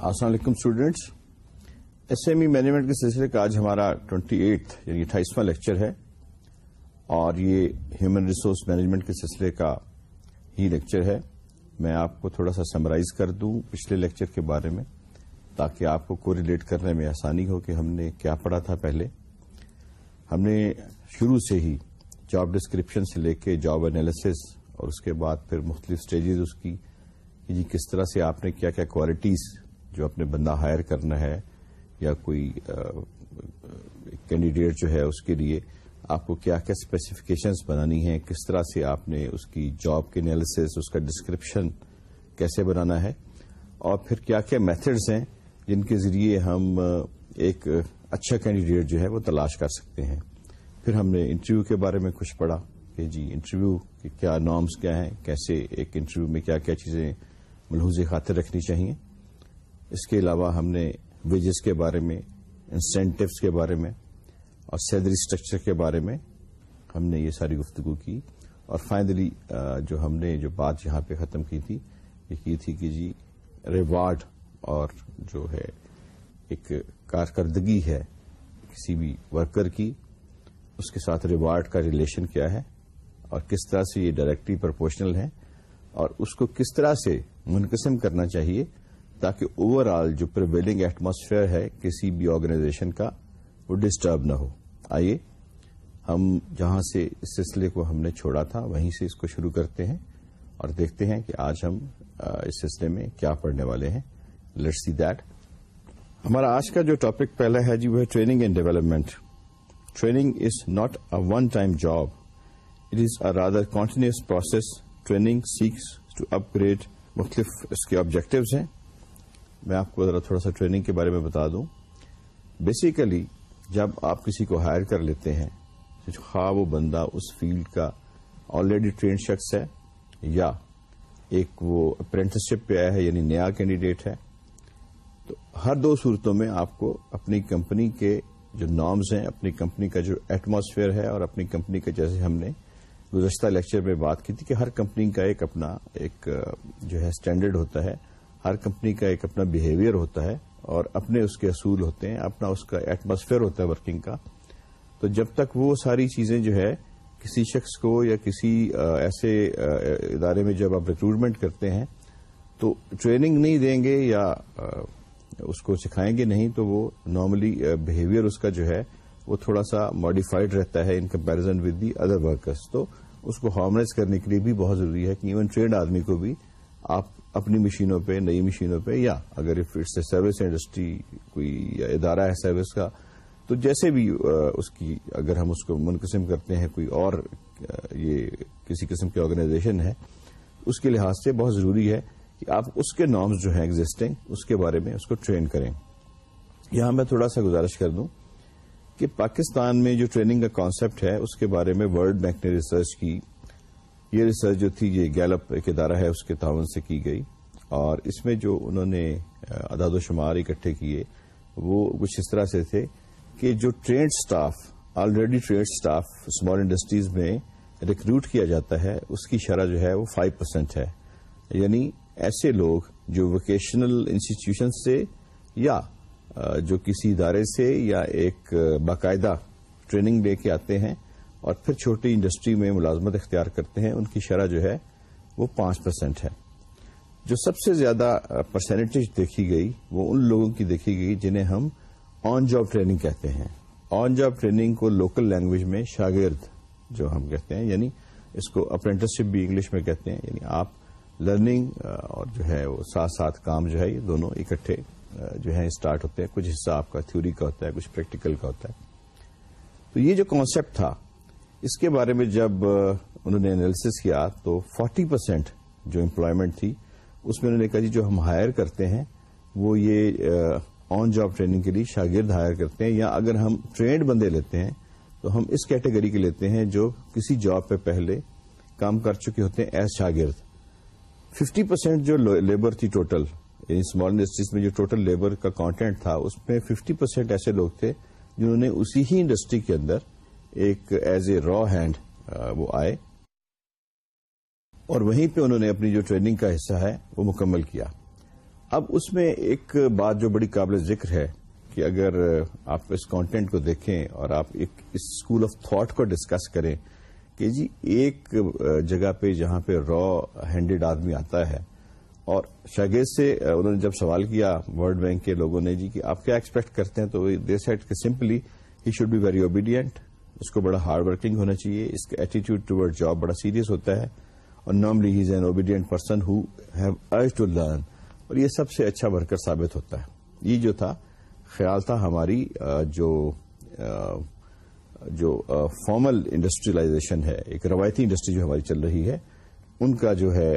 السلام علیکم students S M E management کے سلسلے کا آج ہمارا ٹوینٹی ایٹ یعنی اٹھائیسواں لیکچر ہے اور یہ ہیومن ریسورس مینجمنٹ کے سلسلے کا ہی لیکچر ہے۔ میں آپ کو تھوڑا سا سمرائز کر دوں پچھلے لیکچر کے بارے میں تاکہ آپ کو کو ریلیٹ کرنے میں آسانی ہو کہ ہم نے کیا پڑھا تھا پہلے۔ ہم نے شروع سے ہی جاب ڈسکرپشن سے لے کے جاب انالیسس اور اس کے بعد پھر مختلف سٹیجز اس کی کہ جی کس طرح سے آپ نے کیا کیا کوالٹیز جو اپنے بندہ ہائر کرنا ہے یا کوئی کینڈیڈیٹ جو ہے اس کے لیے آپ کو کیا کیا اسپیسیفکیشنز بنانی ہیں، کس طرح سے آپ نے اس کی جاب کے انالیسس اس کا ڈسکرپشن کیسے بنانا ہے؟ اور پھر کیا کیا میتھڈز ہیں جن کے ذریعے ہم ایک اچھا کینڈیڈیٹ جو ہے وہ تلاش کر سکتے ہیں؟ پھر ہم نے انٹرویو کے بارے میں کچھ پڑھا کہ جی انٹرویو کے کیا نارمس کیا ہیں، کیسے ایک انٹرویو میں کیا کیا چیزیں ملحوظ خاطر رکھنی چاہیے؟ اس کے علاوہ ہم نے ویجز کے بارے میں انسینٹوس کے بارے میں اور سیلری اسٹرکچر کے بارے میں ہم نے یہ ساری گفتگو کی۔ اور فائنلی جو ہم نے جو بات یہاں پہ ختم کی تھی، یہ کی تھی کہ جی ریوارڈ اور جو ہے ایک کارکردگی ہے کسی بھی ورکر کی، اس کے ساتھ ریوارڈ کا ریلیشن کیا ہے اور کس طرح سے یہ ڈائریکٹلی پرپورشنل ہے اور اس کو کس طرح سے منقسم کرنا چاہیے۔ تاکہ اوور آل جو پرویلنگ ایٹماسفیئر ہے کسی بھی آرگنائزیشن کا وہ ڈسٹرب نہ ہو۔ آئیے، ہم جہاں سے اس سلسلے کو ہم نے چھوڑا تھا، وہیں سے اس کو شروع کرتے ہیں اور دیکھتے ہیں کہ آج ہم اس سلسلے میں کیا پڑھنے والے ہیں۔ لیٹ سی دیٹ ہمارا آج کا جو ٹاپک پہلا ہے جی وہ ہے training and development training is not a one time job it is a rather continuous process training seeks to upgrade مختلف اس کے آبجیکٹوز ہیں۔ میں آپ کو ذرا تھوڑا سا ٹریننگ کے بارے میں بتا دوں۔ بیسیکلی جب آپ کسی کو ہائر کر لیتے ہیں خواہ وہ بندہ اس فیلڈ کا آلریڈی ٹرینڈ شخص ہے، یا ایک وہ اپرینٹسشپ پہ آیا ہے یعنی نیا کینڈیڈیٹ ہے، تو ہر دو صورتوں میں آپ کو اپنی کمپنی کے جو نارمز ہیں، اپنی کمپنی کا جو ایٹماسفیئر ہے، اور اپنی کمپنی کا جیسے ہم نے گزشتہ لیکچر میں بات کی تھی کہ ہر کمپنی کا ایک اپنا ایک، جو ہے اسٹینڈرڈ ہوتا ہے۔ ہر کمپنی کا ایک اپنا بہیویئر ہوتا ہے اور اپنے اس کے اصول ہوتے ہیں، اپنا اس کا ایٹماسفیئر ہوتا ہے ورکنگ کا۔ تو جب تک وہ ساری چیزیں جو ہے کسی شخص کو یا کسی ایسے ادارے میں جب آپ ریکروٹمنٹ کرتے ہیں، تو ٹریننگ نہیں دیں گے یا اس کو سکھائیں گے نہیں، تو وہ نارملی بہیویئر اس کا جو ہے وہ تھوڑا سا ماڈیفائڈ رہتا ہے in comparison with the other workers تو اس کو ہارمنائز کرنے کے لیے بھی بہت ضروری ہے کہ ایون ٹرینڈ آدمی کو بھی آپ اپنی مشینوں پہ، نئی مشینوں پہ، یا اگر اٹس اے سروس انڈسٹری کوئی ادارہ ہے سروس کا، تو جیسے بھی اس کی اگر ہم اس کو منقسم کرتے ہیں، کوئی اور یہ کسی قسم کی آرگنائزیشن ہے، اس کے لحاظ سے بہت ضروری ہے کہ آپ اس کے نارمز جو ہیں ایگزٹنگ اس کے بارے میں اس کو ٹرین کریں۔ یہاں میں تھوڑا سا گزارش کر دوں کہ پاکستان میں جو ٹریننگ کا کانسیپٹ ہے، اس کے بارے میں ورلڈ بینک نے ریسرچ کی۔ یہ ریسرچ جو تھی، یہ گیلپ ایک ادارہ ہے، اس کے تعاون سے کی گئی۔ اور اس میں جو انہوں نے اداد و شمار اکٹھے کیے، وہ کچھ اس طرح سے تھے کہ جو trained staff already trained staff small industries میں ریکروٹ کیا جاتا ہے، اس کی شرح جو ہے، وہ فائیو پرسینٹ ہے۔ یعنی ایسے لوگ جو ووکیشنل انسٹیٹیوشن سے یا جو کسی ادارے سے یا ایک باقاعدہ ٹریننگ لے کے آتے ہیں اور پھر چھوٹی انڈسٹری میں ملازمت اختیار کرتے ہیں، ان کی شرح جو ہے وہ پانچ پرسینٹ ہے۔ جو سب سے زیادہ پرسنٹیج دیکھی گئی، وہ ان لوگوں کی دیکھی گئی جنہیں ہم آن جاب ٹریننگ کہتے ہیں۔ آن جاب ٹریننگ کو لوکل لینگویج میں شاگرد جو ہم کہتے ہیں یعنی اس کو اپرینٹسشپ بھی انگلش میں کہتے ہیں یعنی آپ لرننگ اور جو ہے وہ ساتھ ساتھ کام جو ہے، یہ دونوں اکٹھے جو ہے اسٹارٹ ہوتے ہیں۔ کچھ حصہ آپ کا تھیوری کا ہوتا ہے، کچھ پریکٹیکل کا ہوتا ہے۔ تو یہ جو کانسیپٹ تھا اس کے بارے میں جب انہوں نے انالیس کیا تو فورٹی پرسینٹ جو امپلائمنٹ تھی، اس میں انہوں نے کہا جی جو ہم ہائر کرتے ہیں، وہ یہ آن جاب ٹریننگ کے لیے شاگرد ہائر کرتے ہیں یا اگر ہم ٹرینڈ بندے لیتے ہیں، تو ہم اس کیٹیگری کے لیتے ہیں جو کسی جاب پہ پہلے کام کر چکے ہوتے ہیں ایز شاگرد۔ ففٹی پرسینٹ جو لیبر تھی ٹوٹل یعنی اسمال انڈسٹریز میں جو ٹوٹل لیبر کا کانٹینٹ تھا، اس میں ففٹی پرسینٹ ایسے لوگ تھے جنہوں نے اسی ہی انڈسٹری کے اندر ایک ایز اے را ہینڈ وہ آئے۔ اور وہیں پہ انہوں نے اپنی جو ٹریننگ کا حصہ ہے، وہ مکمل کیا۔ اب اس میں ایک بات جو بڑی قابل ذکر ہے کہ اگر آپ اس کانٹینٹ کو دیکھیں اور آپ ایک اس اسکول آف تھاٹ کو ڈسکس کریں کہ جی ایک جگہ پہ جہاں پہ را ہینڈیڈ آدمی آتا ہے اور شاگرد سے انہوں نے جب سوال کیا ورلڈ بینک کے لوگوں نے جی کہ آپ کیا ایکسپیکٹ کرتے ہیں، تو دے سیٹ کہ simply he should be very obedient اس کو بڑا ہارڈ ورکنگ ہونا چاہیے، اس کا ایٹیٹیوڈ ٹوڈ جاب بڑا سیریس ہوتا ہے۔ اور normally he is an obedient person who have urge to learn اور یہ سب سے اچھا ورکر ثابت ہوتا ہے۔ یہ جو تھا، خیال تھا ہماری جو جو فارمل انڈسٹریلائزیشن ہے، ایک روایتی انڈسٹری جو ہماری چل رہی ہے، ان کا جو ہے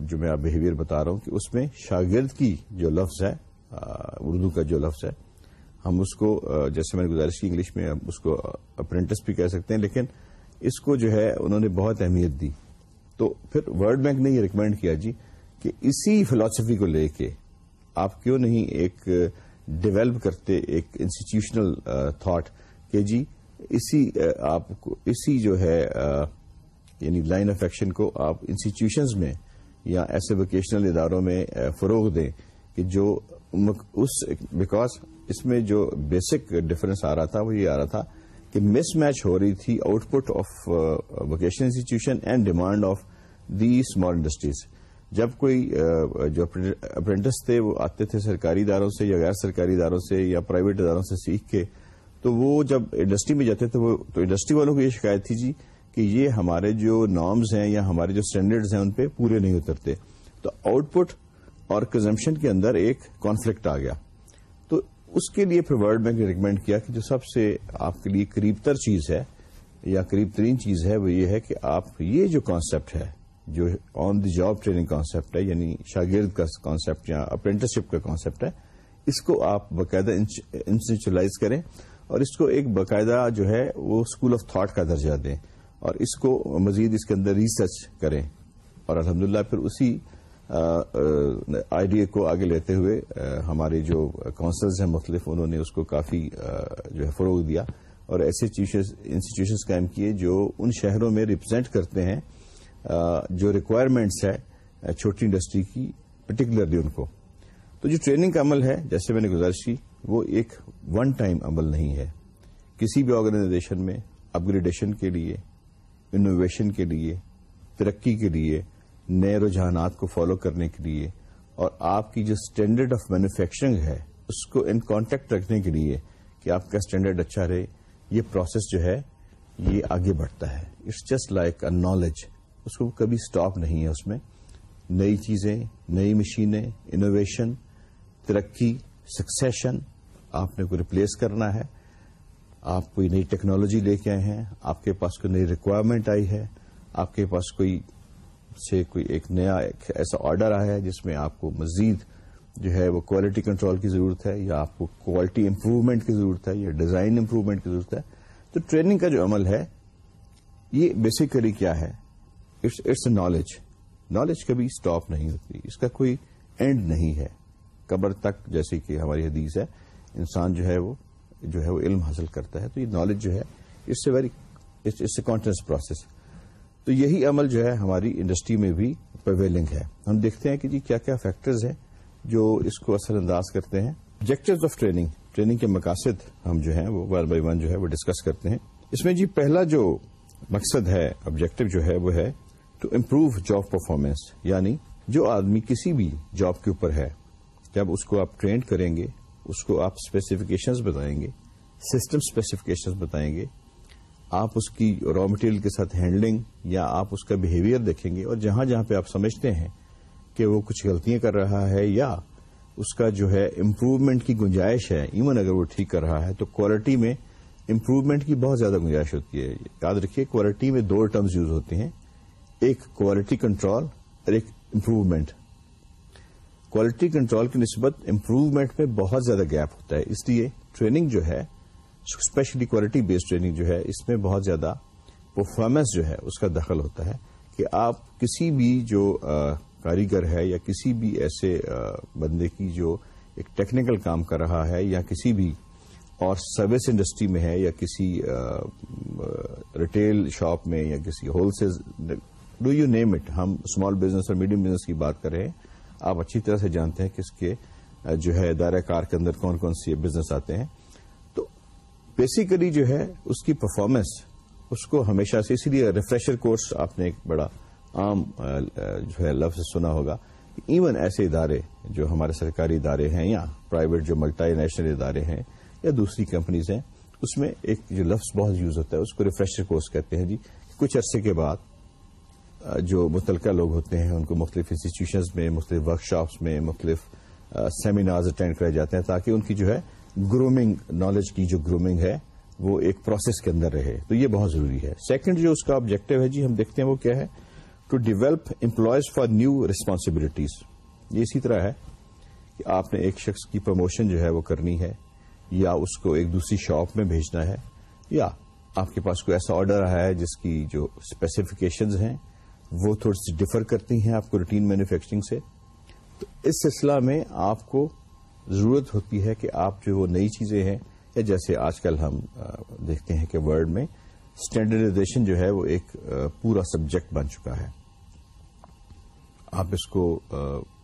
جو میں آپ بہیویئر بتا رہا ہوں کہ اس میں شاگرد کی جو لفظ ہے اردو کا جو لفظ ہے ہم اس کو جیسے میں نے گزارش کی انگلش میں اس کو اپرینٹس بھی کہہ سکتے ہیں، لیکن اس کو جو ہے انہوں نے بہت اہمیت دی۔ تو پھر ورلڈ بینک نے یہ ریکمینڈ کیا جی کہ اسی فلاسفی کو لے کے آپ کیوں نہیں ایک ڈیولپ کرتے، ایک انسٹیٹیوشنل تھاٹ کہ جی اسی آپ کو اسی جو ہے یعنی لائن آف ایکشن کو آپ انسٹیٹیوشنز میں یا ایسے ووکیشنل اداروں میں فروغ دیں کہ جو اس بیکاز اس میں جو بیسک ڈفرنس آ رہا تھا، وہ یہ آ رہا تھا کہ مس میچ ہو رہی تھی output of vocational institution and demand of the small industries جب کوئی uh, جو اپرینٹس تھے، وہ آتے تھے سرکاری اداروں سے یا غیر سرکاری اداروں سے یا پرائیویٹ اداروں سے سیکھ کے، تو وہ جب انڈسٹری میں جاتے تھے، وہ تو انڈسٹری والوں کو یہ شکایت تھی جی کہ یہ ہمارے جو نارمز ہیں یا ہمارے جو اسٹینڈرڈز ہیں ان پہ پورے نہیں اترتے۔ تو آؤٹ پٹ اور کنزمپشن کے اندر ایک کانفلکٹ آ گیا۔ اس کے لیے پھر ورلڈ بینک نے ریکمینڈ کیا کہ جو سب سے آپ کے لیے قریب تر چیز ہے یا قریب ترین چیز ہے وہ یہ ہے کہ آپ یہ جو کانسیپٹ ہے، جو on the job training concept ہے یعنی شاگرد کا کانسیپٹ یا اپرینٹسشپ کا کانسیپٹ ہے، اس کو آپ باقاعدہ انسٹیچلائز کریں اور اس کو ایک باقاعدہ جو ہے وہ اسکول آف تھاٹ کا درجہ دیں اور اس کو مزید اس کے اندر ریسرچ کریں۔ اور الحمدللہ پھر اسی آئیڈیا کو آگے لیتے ہوئے ہمارے جو کونسلز ہیں مختلف، انہوں نے اس کو کافی جو ہے فروغ دیا اور ایسے انسٹیٹیوشنز قائم کیے جو ان شہروں میں ریپرزینٹ کرتے ہیں جو ریکوائرمنٹس ہے چھوٹی انڈسٹری کی پرٹیکولرلی ان کو۔ تو جو ٹریننگ کا عمل ہے، جیسے میں نے گزارش کی، وہ ایک ون ٹائم عمل نہیں ہے۔ کسی بھی آرگنائزیشن میں اپگریڈیشن کے لیے انوویشن کے لیے، ترقی کے لیے نئے رجحانات کو فالو کرنے کے لیے اور آپ کی جو اسٹینڈرڈ آف مینوفیکچرنگ ہے، اس کو ان کانٹیکٹ رکھنے کے لیے کہ آپ کا اسٹینڈرڈ اچھا رہے۔ یہ پروسیس جو ہے، یہ آگے بڑھتا ہے۔ It's just like a knowledge اس کو کبھی اسٹاپ نہیں ہے اس میں۔ نئی چیزیں، نئی مشینیں انوویشن ترقی سکسیشن آپ نے کو ریپلیس کرنا ہے۔ آپ کوئی نئی ٹیکنالوجی لے کے آئے ہیں، آپ کے پاس کوئی نئی ریکوائرمنٹ آئی ہے، آپ کے پاس کوئی سے کوئی ایک نیا ایک ایسا آرڈر آیا ہے جس میں آپ کو مزید جو ہے وہ کوالٹی کنٹرول کی ضرورت ہے یا آپ کو کوالٹی امپروومنٹ کی ضرورت ہے یا ڈیزائن امپروومنٹ کی ضرورت ہے، تو ٹریننگ کا جو عمل ہے، یہ بیسیکلی کیا ہے؟ اٹس اے نالج نالج کبھی اسٹاپ نہیں ہوتی، اس کا کوئی اینڈ نہیں ہے۔ قبر تک جیسے کہ ہماری حدیث ہے، انسان جو ہے وہ، جو ہے وہ علم حاصل کرتا ہے، تو یہ نالج جو ہے it's a very it's a continuous process تو یہی عمل جو ہے ہماری انڈسٹری میں بھی پرویلنگ ہے۔ ہم دیکھتے ہیں کہ جی کیا کیا فیکٹرز ہیں جو اس کو اثر انداز کرتے ہیں۔ آبجیکٹو آف ٹریننگ ٹریننگ کے مقاصد ہم جو ہیں وہ ون بائی ون جو ہے وہ ڈسکس کرتے ہیں۔ اس میں جی پہلا جو مقصد ہے آبجیکٹو جو ہے وہ ہے ٹو امپروو جاب پرفارمنس یعنی جو آدمی کسی بھی جاب کے اوپر ہے، جب اس کو آپ ٹرینڈ کریں گے، اس کو آپ اسپیسیفکیشنز بتائیں گے سسٹم اسپیسیفکیشنز بتائیں گے آپ اس کی را مٹیریل کے ساتھ ہینڈلنگ یا آپ اس کا بہیویئر دیکھیں گے اور جہاں جہاں پہ آپ سمجھتے ہیں کہ وہ کچھ غلطیاں کر رہا ہے یا اس کا جو ہے امپروومنٹ کی گنجائش ہے ایون اگر وہ ٹھیک کر رہا ہے، تو کوالٹی میں امپروومنٹ کی بہت زیادہ گنجائش ہوتی ہے۔ یاد رکھیے کوالٹی میں دو ٹرمز یوز ہوتے ہیں۔ ایک کوالٹی کنٹرول اور ایک امپروومنٹ کوالٹی کنٹرول کی نسبت امپروومنٹ میں بہت زیادہ گیپ ہوتا ہے۔ اس لیے ٹریننگ جو ہے اسپیشلی کوالٹی بیسڈ ٹریننگ جو ہے، اس میں بہت زیادہ پرفارمنس جو ہے، اس کا دخل ہوتا ہے کہ آپ کسی بھی جو کاریگر ہے یا کسی بھی ایسے بندے کی جو ایک ٹیکنیکل کام کر رہا ہے یا کسی بھی اور سروس انڈسٹری میں ہے یا کسی ریٹیل شاپ میں یا کسی wholesale do you name it ہم اسمال بزنس اور میڈیم بزنس کی بات کر رہے ہیں، آپ اچھی طرح سے جانتے ہیں کہ اس کے جو ہے دائرہ کار کے اندر کون کون سی بزنس آتے ہیں۔ بیسیکلی جو ہے اس کی پرفارمنس اس کو ہمیشہ سے، اسی لیے ریفریشر کورس آپ نے ایک بڑا عام جو ہے لفظ سنا ہوگا۔ ایون ایسے ادارے جو ہمارے سرکاری ادارے ہیں یا پرائیویٹ جو ملٹا نیشنل ادارے ہیں یا دوسری کمپنیز ہیں، اس میں ایک جو لفظ بہت یوز ہوتا ہے، اس کو ریفریشر کورس کہتے ہیں جی۔ کچھ عرصے کے بعد جو متعلقہ لوگ ہوتے ہیں، ان کو مختلف انسٹیٹیوشنز میں، مختلف ورک شاپس میں، مختلف سیمینارز اٹینڈ کرائے جاتے ہیں تاکہ ان کی جو ہے گرومنگ نالج کی جو گرومنگ ہے، وہ ایک پروسیس کے اندر رہے. تو یہ بہت ضروری ہے. سیکنڈ جو اس کا آبجیکٹو ہے جی ہم دیکھتے ہیں وہ کیا ہے? To develop employees for new responsibilities یہ اسی طرح ہے کہ آپ نے ایک شخص کی پروموشن جو ہے وہ کرنی ہے، یا اس کو ایک دوسری شاپ میں بھیجنا ہے، یا آپ کے پاس کوئی ایسا آرڈر آیا ہے جس کی جو اسپیسیفکیشنز ہیں، وہ تھوڑی سی ڈفر کرتی ہیں آپ کو روٹین مینوفیکچرنگ سے، تو اس سلسلہ میں آپ کو ضرورت ہوتی ہے کہ آپ جو وہ نئی چیزیں ہیں، یا جیسے آج کل ہم دیکھتے ہیں کہ ورلڈ میں اسٹینڈرڈائزیشن جو ہے وہ ایک پورا سبجیکٹ بن چکا ہے۔ آپ اس کو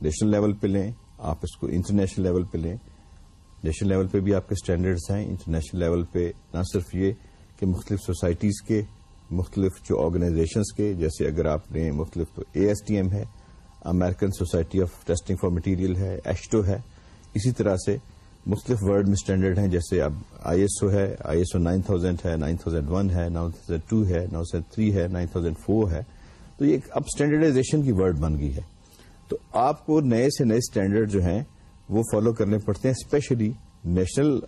نیشنل لیول پہ لیں، آپ اس کو انٹرنیشنل لیول پہ لیں۔ نیشنل لیول پہ بھی آپ کے اسٹینڈرڈس ہیں، انٹرنیشنل لیول پہ نہ صرف یہ کہ مختلف سوسائٹیز کے، مختلف جو آرگنائزیشنس کے، جیسے اگر آپ نے مختلف تو اے ایس ٹی ایم ہے American Society of Testing for material ہے ایشٹو ہے۔ اسی طرح سے مختلف ورلڈ میں اسٹینڈرڈ ہیں، جیسے اب آئی ایس او ہے، I S O nine thousand ہے، نائن تھاؤزینڈ ون ہے، نائن تھاؤزینڈ ٹو ہے، نائن تھاؤزینڈ تھری ہے، نائن تھاؤزینڈ فور ہے۔ تو یہ اب اسٹینڈرڈائزیشن کی ورڈ بن گئی ہے۔ تو آپ کو نئے سے نئے اسٹینڈرڈ جو ہیں، وہ فالو کرنے پڑتے ہیں اسپیشلی نیشنل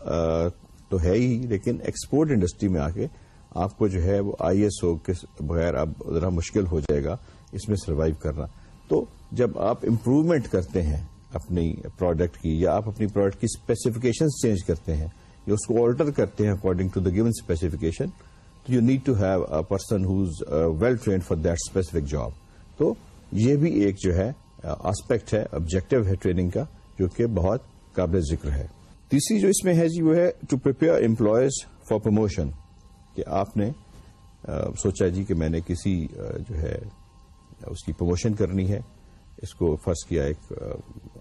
تو ہے ہی، لیکن ایکسپورٹ انڈسٹری میں آ کے آپ کو جو ہے وہ آئی ایس او کے بغیر اب ذرا مشکل ہو جائے گا، اس میں سروائو کرنا۔ تو جب آپ امپروومنٹ کرتے ہیں اپنی پروڈکٹ کی یا آپ اپنی پروڈکٹ کی اسپیسیفکیشن چینج کرتے ہیں، یا اس کو آلٹر کرتے ہیں according to the given specification تو you need to have a person who's well trained for that specific job تو یہ بھی ایک جو ہے uh, آسپیکٹ ہے آبجیکٹو ہے ٹریننگ کا، جو کہ بہت قابل ذکر ہے۔ تیسری جو اس میں ہے جی وہ ہے to prepare employees for promotion کہ آپ نے uh, سوچا جی کہ میں نے کسی uh, جو ہے، اس کی پروموشن کرنی ہے۔ اس کو فرض کیا، ایک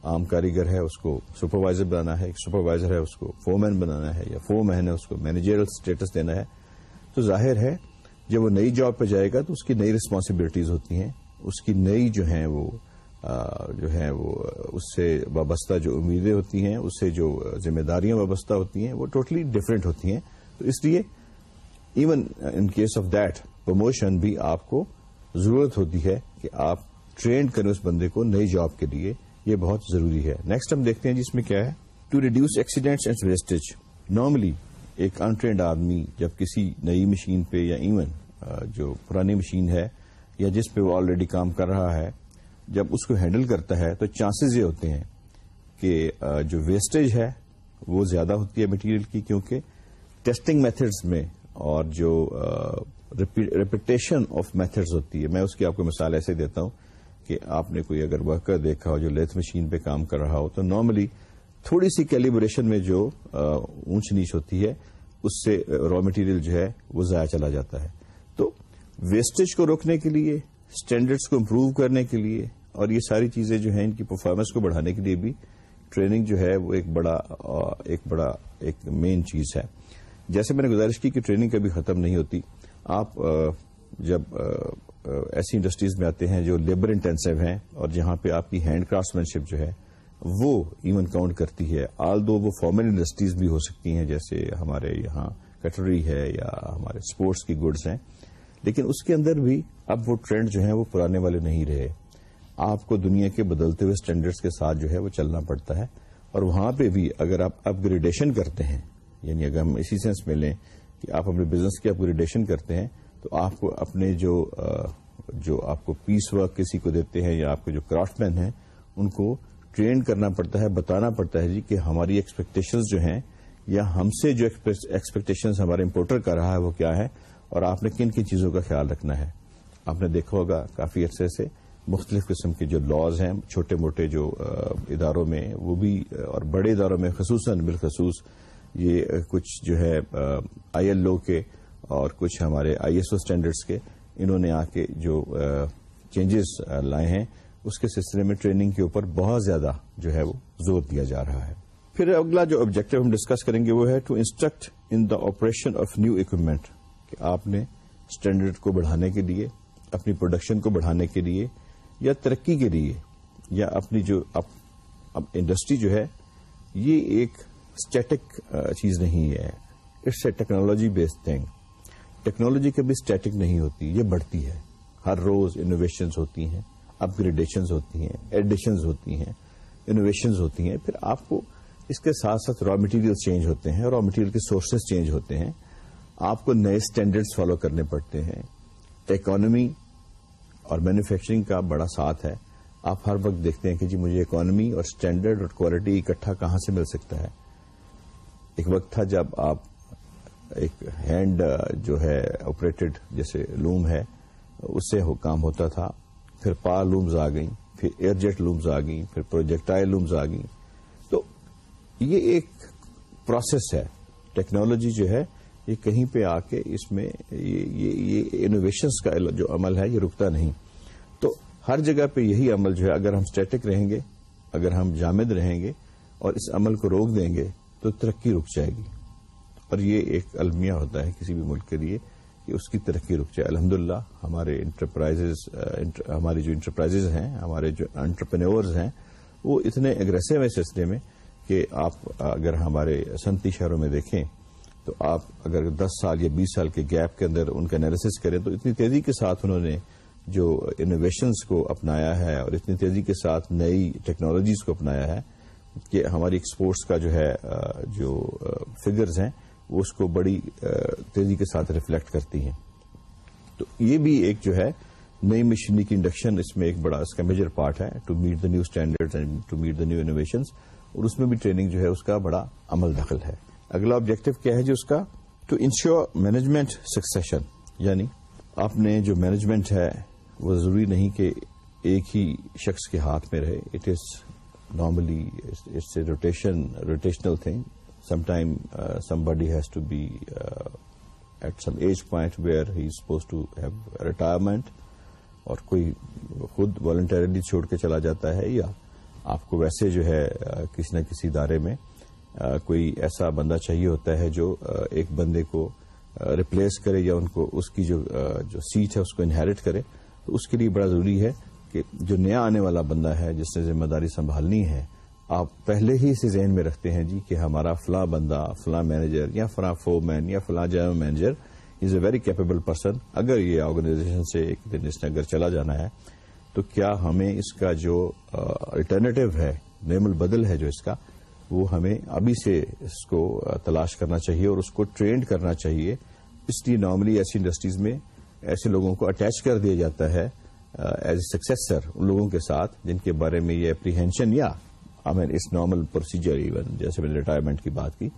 عام کاریگر ہے، اس کو سپروائزر بنانا ہے، ایک سپروائزر ہے، اس کو فور مین بنانا ہے یا فور مین ہے اس کو مینیجرل اسٹیٹس دینا ہے۔ تو ظاہر ہے، جب وہ نئی جاب پہ جائے گا تو اس کی نئی ریسپانسبلٹیز ہوتی ہیں، اس کی نئی جو ہیں وہ جو ہے وہ، اس سے وابستہ جو امیدیں ہوتی ہیں، اس سے جو ذمہ داریاں وابستہ ہوتی ہیں، وہ ٹوٹلی ڈفرینٹ ہوتی ہیں۔ تو اس لیے even in case of that promotion بھی آپ کو ضرورت ہوتی ہے کہ آپ ٹرین کریں اس بندے کو نئی جاب کے لیے یہ بہت ضروری ہے۔ نیکسٹ ہم دیکھتے ہیں جس میں کیا ہے۔ To reduce accidents and wastage normally ایک انٹرینڈ آدمی جب کسی نئی مشین پہ یا ایون جو پرانی مشین ہے یا جس پہ وہ آلریڈی کام کر رہا ہے، جب اس کو ہینڈل کرتا ہے تو چانسز یہ ہوتے ہیں کہ جو ویسٹیج ہے، وہ زیادہ ہوتی ہے مٹیریل کی، کیونکہ ٹیسٹنگ میتھڈز میں اور جو ریپیٹیشن آف میتھڈز ہوتی ہے۔ میں اس کی آپ کو مثال ایسے دیتا ہوں۔ کہ آپ نے کوئی اگر ورکر دیکھا ہو جو لیتھ مشین پہ کام کر رہا ہو، تو نارملی تھوڑی سی کیلیبریشن میں جو اونچ نیچ ہوتی ہے، اس سے را مٹیریل جو ہے، وہ ضائع چلا جاتا ہے۔ تو ویسٹیج کو روکنے کے لیے اسٹینڈرڈس کو امپروو کرنے کے لیے، اور یہ ساری چیزیں جو ہیں، ان کی پرفارمنس کو بڑھانے کے لیے بھی ٹریننگ جو ہے، وہ ایک بڑا ایک بڑا، ایک مین چیز ہے۔ جیسے میں نے گزارش کی کہ ٹریننگ کبھی ختم نہیں ہوتی، آپ جب ایسی انڈسٹریز میں آتے ہیں جو لیبر انٹینسو ہیں اور جہاں پہ آپ کی ہینڈ کرافٹ مینشپ جو ہے، وہ ایون کاؤنٹ کرتی ہے۔ آل دو وہ فارمل انڈسٹریز بھی ہو سکتی ہیں، جیسے ہمارے یہاں کٹری ہے یا ہمارے اسپورٹس کی گڈس ہیں۔ لیکن اس کے اندر بھی اب وہ ٹرینڈ جو ہیں، وہ پرانے والے نہیں رہے۔ آپ کو دنیا کے بدلتے ہوئے اسٹینڈرڈس کے ساتھ جو ہے، وہ چلنا پڑتا ہے۔ اور وہاں پہ بھی اگر آپ اپ گریڈیشن کرتے ہیں یعنی اگر ہم اسی سینس میں لیں کہ آپ اپنے بزنس کی اپگریڈیشن کرتے ہیں تو آپ کو اپنے جو جو آپ کو پیس ورک کسی کو دیتے ہیں یا آپ کے جو کرافٹ مین ہیں، ان کو ٹرین کرنا پڑتا ہے، بتانا پڑتا ہے جی کہ ہماری ایکسپیکٹیشنز جو ہیں یا ہم سے جو ایکسپیکٹیشنز ہمارے امپورٹر کر رہا ہے وہ کیا ہے اور آپ نے کن کن چیزوں کا خیال رکھنا ہے۔ آپ نے دیکھا ہوگا کافی عرصے سے مختلف قسم کے جو لاز ہیں، چھوٹے موٹے جو اداروں میں وہ بھی، اور بڑے اداروں میں خصوصاً بالخصوص یہ کچھ جو ہے آئی ایل او کے اور کچھ ہمارے آئی ایس او اسٹینڈرڈس کے، انہوں نے آ کے جو چینجز لائے ہیں، اس کے سلسلے میں ٹریننگ کے اوپر بہت زیادہ جو ہے وہ زور دیا جا رہا ہے۔ پھر اگلا جو آبجیکٹو ہم ڈسکس کریں گے وہ ہے to instruct in the operation of new equipment کہ آپ نے اسٹینڈرڈ کو بڑھانے کے لیے، اپنی پروڈکشن کو بڑھانے کے لیے، یا ترقی کے لیے، یا اپنی جو انڈسٹری جو ہے، یہ ایک اسٹیٹک چیز نہیں ہے۔ It's a technology based thing technology کبھی اسٹیٹک نہیں ہوتی، یہ بڑھتی ہے۔ ہر روز انوویشنز ہوتی ہیں اپ گریڈیشنز ہوتی ہیں ایڈیشنز ہوتی ہیں انوویشنز ہوتی ہیں۔ پھر آپ کو اس کے ساتھ ساتھ را مٹیریل چینج ہوتے ہیں را مٹیریل کے سورسز چینج ہوتے ہیں۔ آپ کو نئے اسٹینڈرڈس فالو کرنے پڑتے ہیں۔ اکانومی اور مینوفیکچرنگ کا بڑا ساتھ ہے۔ آپ ہر وقت دیکھتے ہیں کہ جی مجھے اکانومی اور اسٹینڈرڈ اور کوالٹی اکٹھا کہاں سے مل سکتا ہے۔ ایک وقت تھا جب آپ ایک ہینڈ جو ہے آپریٹڈ جیسے لوم ہے، اس سے کام ہوتا تھا۔ پھر پا لومز آ گئیں، پھر ایئر جیٹ لومز آ گئیں، پھر پروجیکٹائل لومز آ گئیں۔ تو یہ ایک پروسیس ہے۔ ٹیکنالوجی جو ہے، یہ کہیں پہ آ کے اس میں یہ انوویشنس کا جو عمل ہے، یہ رکتا نہیں۔ تو ہر جگہ پہ یہی عمل جو ہے، اگر ہم اسٹیٹک رہیں گے، اگر ہم جامد رہیں گے اور اس عمل کو روک دیں گے، تو ترقی رک جائے گی۔ اور یہ ایک المیہ ہوتا ہے کسی بھی ملک کے لیے کہ اس کی ترقی رک جائے۔ الحمد للہ ہمارے انٹرپرائز ہماری جو انٹرپرائز ہیں، ہمارے جو انٹرپرینورز ہیں، وہ اتنے اگریسو ہیں سلسلے میں کہ آپ اگر ہمارے سنتی شہروں میں دیکھیں تو آپ اگر دس سال یا بیس سال کے گیپ کے اندر ان کا انالیس کریں تو اتنی تیزی کے ساتھ انہوں نے جو انوویشنز کو اپنایا ہے اور اتنی تیزی کے ساتھ نئی ٹیکنالوجیز کو اپنایا ہے کہ ہماری ایکسپورٹس کا جو ہے جو فگرز ہیں وہ اس کو بڑی تیزی کے ساتھ ریفلیکٹ کرتی ہیں۔ تو یہ بھی ایک جو ہے، نئی مشینری کی انڈکشن اس میں ایک بڑا، اس کا میجر پارٹ ہے to meet the new standard and to meet the new innovations اور اس میں بھی ٹریننگ جو ہے، اس کا بڑا عمل دخل ہے۔ اگلا آبجیکٹو کیا ہے جی اس کا؟ ٹو انشور مینجمنٹ سکسیشن یعنی آپ نے جو مینجمنٹ ہے، وہ ضروری نہیں کہ ایک ہی شخص کے ہاتھ میں رہے۔ It is normally it's a rotation rotational thing sometime somebody has to be at some age point where he suppose to have retirement اور کوئی خود والنٹریلی چھوڑ کے چلا جاتا ہے یا آپ کو ویسے جو ہے کسی نہ کسی ادارے میں کوئی ایسا بندہ چاہیے ہوتا ہے جو ایک بندے کو ریپلیس کرے یا ان کو اس کی جو سیٹ ہے اس کو انہیرٹ کرے، تو اس کے لیے بڑا ضروری ہے کہ جو نیا آنے والا بندہ ہے، جس نے ذمہ داری سنبھالنی ہے آپ پہلے ہی اسے ذہن میں رکھتے ہیں جی کہ ہمارا فلاں بندہ، فلاں مینیجر یا فلاں فور مین یا فلاں general manager is a very capable person اگر یہ آرگنائزیشن سے ایک دن اس نے اگر چلا جانا ہے، تو کیا ہمیں اس کا جو الٹرنیٹو ہے، نیم البدل ہے جو اس کا، وہ ہمیں ابھی سے اس کو تلاش کرنا چاہیے اور اس کو ٹرینڈ کرنا چاہیے۔ اس لیے نارملی ایسی انڈسٹریز میں ایسے لوگوں کو اٹیچ کر دیا جاتا ہے ایز اے سکسیسر ان لوگوں کے ساتھ جن کے بارے میں یہ اپریہینشن یا آئی مین اس نارمل پروسیجر ایون جیسے میں نے ریٹائرمنٹ کی بات کی،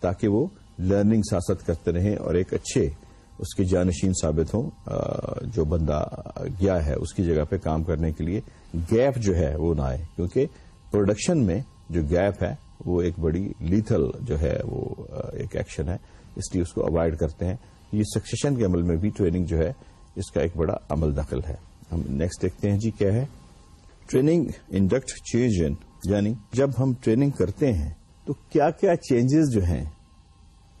تاکہ وہ لرننگ ساست کرتے رہیں اور ایک اچھے اس کے جانشین ثابت ہوں جو بندہ گیا ہے اس کی جگہ پہ کام کرنے کے لیے گیپ جو ہے وہ نہ آئے، کیونکہ پروڈکشن میں جو گیپ ہے وہ ایک بڑی لیتھل جو ہے وہ ایک ایکشن ہے، اس لیے اس کو اوائڈ کرتے ہیں۔ یہ سکسیشن کے عمل میں بھی ٹریننگ جو ہے، اس کا ایک بڑا عمل دخل ہے۔ ہم نیکسٹ دیکھتے ہیں جی کیا ہے۔ ٹریننگ انڈکٹ چینج ان یعنی جب ہم ٹریننگ کرتے ہیں تو کیا کیا چینجز جو ہیں،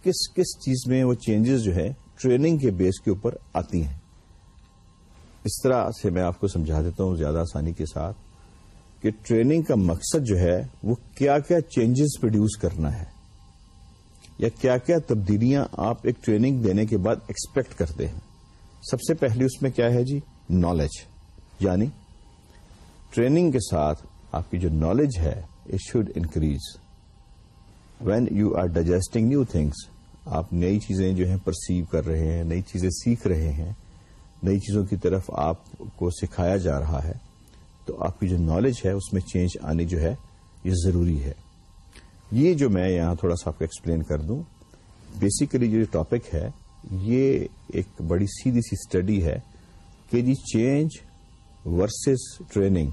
کس کس چیز میں وہ چینجز جو ہے ٹریننگ کے بیس کے اوپر آتی ہیں۔ اس طرح سے میں آپ کو سمجھا دیتا ہوں زیادہ آسانی کے ساتھ کہ ٹریننگ کا مقصد جو ہے وہ کیا کیا چینجز پروڈیوس کرنا ہے۔ یا کیا کیا تبدیلیاں آپ ایک ٹریننگ دینے کے بعد ایکسپیکٹ کرتے ہیں۔ سب سے پہلے اس میں کیا ہے جی؟ نالج یعنی ٹریننگ کے ساتھ آپ کی جو نالج ہے it should increase when you are digesting new things آپ نئی چیزیں جو ہیں پرسیو کر رہے ہیں، نئی چیزیں سیکھ رہے ہیں، نئی چیزوں کی طرف آپ کو سکھایا جا رہا ہے، تو آپ کی جو نالج ہے، اس میں چینج آنی جو ہے، یہ ضروری ہے. یہ جو میں یہاں تھوڑا سا آپ کو ایکسپلین کر دوں بیسیکلی جو ٹاپک ہے، یہ ایک بڑی سیدھی سی اسٹڈی ہے کہ جی چینج ورسز ٹریننگ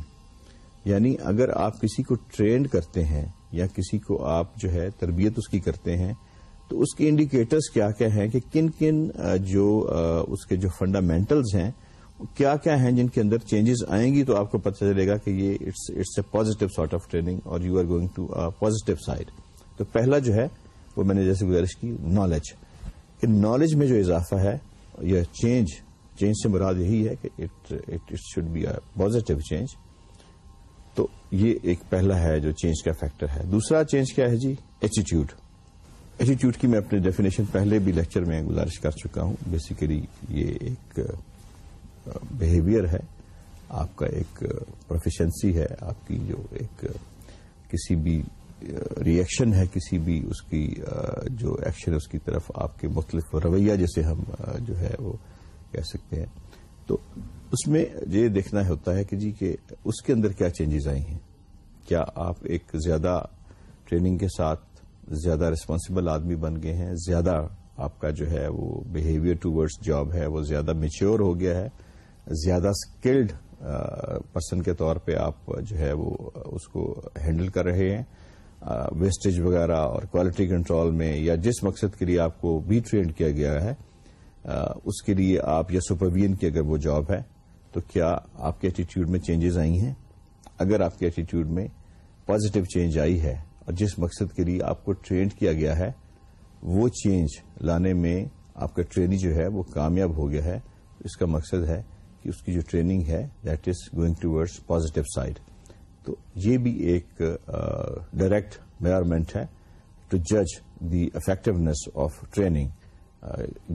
یعنی اگر آپ کسی کو ٹرینڈ کرتے ہیں یا کسی کو آپ جو ہے تربیت اس کی کرتے ہیں، تو اس کے انڈیکیٹرز کیا کیا ہیں کہ کن کن جو اس کے جو فنڈامنٹلز ہیں، کیا کیا ہیں جن کے اندر چینجز آئیں گی تو آپ کو پتہ چلے گا کہ یہ it's a positive sort of training اور you are going to positive side تو پہلا جو ہے، وہ میں نے جیسے گزارش کی نالج کہ نالج میں جو اضافہ ہے یہ چینج چینج سے مراد یہی ہے کہ it should be a positive change تو یہ ایک پہلا ہے جو چینج کا فیکٹر ہے۔ دوسرا چینج کیا ہے جی؟ ایٹیٹیوڈ ایٹیٹیوڈ کی میں اپنی ڈیفینیشن پہلے بھی لیکچر میں گزارش کر چکا ہوں۔ بیسیکلی یہ ایک بہیویئر ہے۔ آپ کا ایک پروفیشنسی ہے۔ آپ کی جو ایک کسی بھی ریئیکشن ہے، کسی بھی اس کی جو ایکشن ہے، اس کی طرف آپ کے مختلف رویہ جیسے ہم جو ہے وہ کہہ سکتے ہیں۔ تو اس میں یہ دیکھنا ہوتا ہے کہ جی کہ اس کے اندر کیا چینجز آئی ہیں؟ کیا آپ ایک زیادہ ٹریننگ کے ساتھ زیادہ ریسپانسبل آدمی بن گئے ہیں؟ زیادہ آپ کا جو ہے وہ بہیویئر ٹو ورڈس جاب ہے، وہ زیادہ میچیور ہو گیا ہے؟ زیادہ اسکلڈ پرسن کے طور پہ آپ جو ہے وہ اس کو ہینڈل کر رہے ہیں؟ ویسٹیج وغیرہ اور کوالٹی کنٹرول میں یا جس مقصد کے لیے آپ کو بھی ٹرینڈ کیا گیا ہے اس کے لیے آپ یا سپروین کی اگر وہ جاب ہے، تو کیا آپ کے ایٹیٹیوڈ میں چینجز آئی ہیں؟ اگر آپ کے ایٹیٹیوڈ میں پازیٹو چینج آئی ہے اور جس مقصد کے لیے آپ کو ٹرینڈ کیا گیا ہے، وہ چینج لانے میں آپ کا ٹریننگ جو ہے، وہ کامیاب ہو گیا ہے۔ اس کا مقصد ہے کہ اس کی جو ٹریننگ ہے that is going towards positive side تو یہ بھی ایک ڈائریکٹ میئرمنٹ ہے ٹو جج the effectiveness of training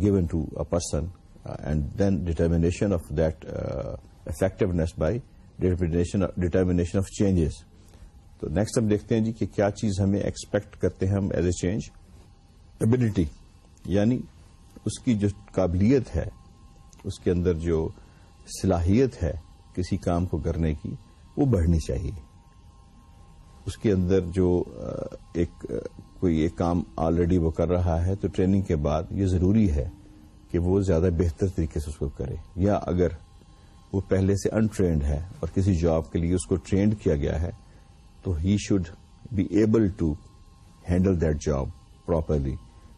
given to a person and then determination of that effectiveness by determination of changes تو نیکسٹ ہم دیکھتے ہیں جی کہ کیا چیز ہمیں ایکسپیکٹ کرتے ہیں ہم ایز اے چینج ایبلٹی یعنی اس کی جو قابلیت ہے، اس کے اندر جو صلاحیت ہے کسی کام کو کرنے کی، وہ بڑھنی چاہیے۔ اس کے اندر جو uh, ایک uh, کوئی ایک کام آلریڈی وہ کر رہا ہے تو ٹریننگ کے بعد یہ ضروری ہے کہ وہ زیادہ بہتر طریقے سے اس کو کرے۔ یا اگر وہ پہلے سے انٹرینڈ ہے اور کسی جاب کے لیے اس کو ٹرینڈ کیا گیا ہے تو he should be able to handle that job properly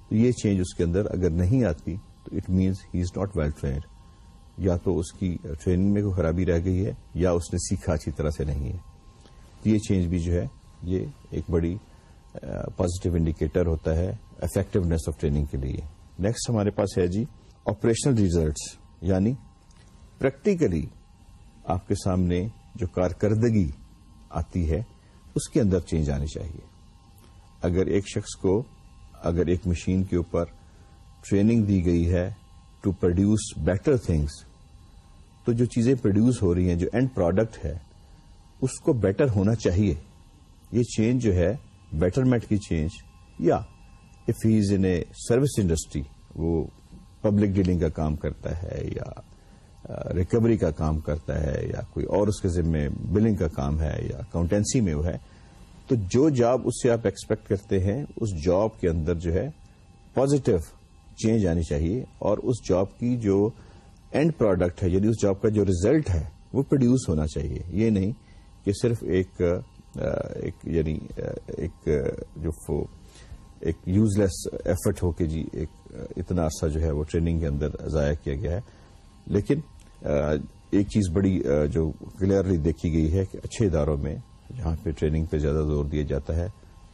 تو یہ چینج اس کے اندر اگر نہیں آتی تو it means he is not well trained یا تو اس کی ٹریننگ میں کوئی خرابی رہ گئی ہے یا اس نے سیکھا اچھی طرح سے نہیں ہے۔ تو یہ چینج بھی جو ہے یہ ایک بڑی پازیٹو انڈیکیٹر ہوتا ہے افیکٹونیس آف ٹریننگ کے لیے۔ نیکسٹ ہمارے پاس ہے جی آپریشنل ریزلٹس یعنی پریکٹیکلی آپ کے سامنے جو کارکردگی آتی ہے، اس کے اندر چینج آنی چاہیے۔ اگر ایک شخص کو، اگر ایک مشین کے اوپر ٹریننگ دی گئی ہے ٹو پروڈیوس بیٹر تھنگس تو جو چیزیں پروڈیوس ہو رہی ہیں، جو اینڈ پروڈکٹ ہے، اس کو بیٹر ہونا چاہیے۔ یہ چینج جو ہے بیٹرمنٹ کی چینج یا if he's in a service industry وہ پبلک ڈیلنگ کا کام کرتا ہے یا ریکوری کا کام کرتا ہے یا کوئی اور اس کے ذمے بلنگ کا کام ہے یا اکاؤنٹینسی میں وہ ہے، تو جو جاب اس سے آپ ایکسپیکٹ کرتے ہیں، اس جاب کے اندر جو ہے پازیٹو چینج آنی چاہیے اور اس جاب کی جو اینڈ پروڈکٹ ہے یعنی اس جاب کا جو ریزلٹ ہے، وہ پروڈیوس ہونا چاہیے۔ یہ نہیں کہ صرف ایک ایک یعنی ایک جو ایک یوز لیس ایفرٹ ہو کے جی ایک اتنا عرصہ جو ہے وہ ٹریننگ کے اندر ضائع کیا گیا ہے۔ لیکن ایک چیز بڑی جو کلیئرلی دیکھی گئی ہے کہ اچھے اداروں میں جہاں پہ ٹریننگ پہ زیادہ زور دیا جاتا ہے،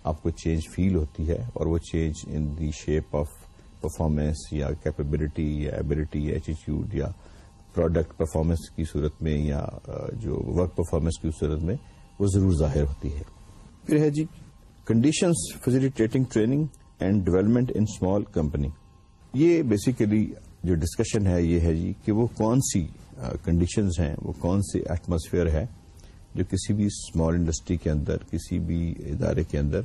آپ کو چینج فیل ہوتی ہے اور وہ change in the shape of performance یا کیپبلٹی یا ایبلٹی یا ایٹیچیوڈ یا پروڈکٹ پرفارمنس کی صورت میں یا جو ورک پرفارمنس کی صورت میں وہ ضرور ظاہر ہوتی ہے۔ پھر ہے جی conditions facilitating training and development in small company یہ بیسیکلی جو ڈسکشن ہے، یہ ہے جی کہ وہ کون سی کنڈیشنز ہیں، وہ کون سی ایٹماسفیئر ہے جو کسی بھی اسمال انڈسٹری کے اندر، کسی بھی ادارے کے اندر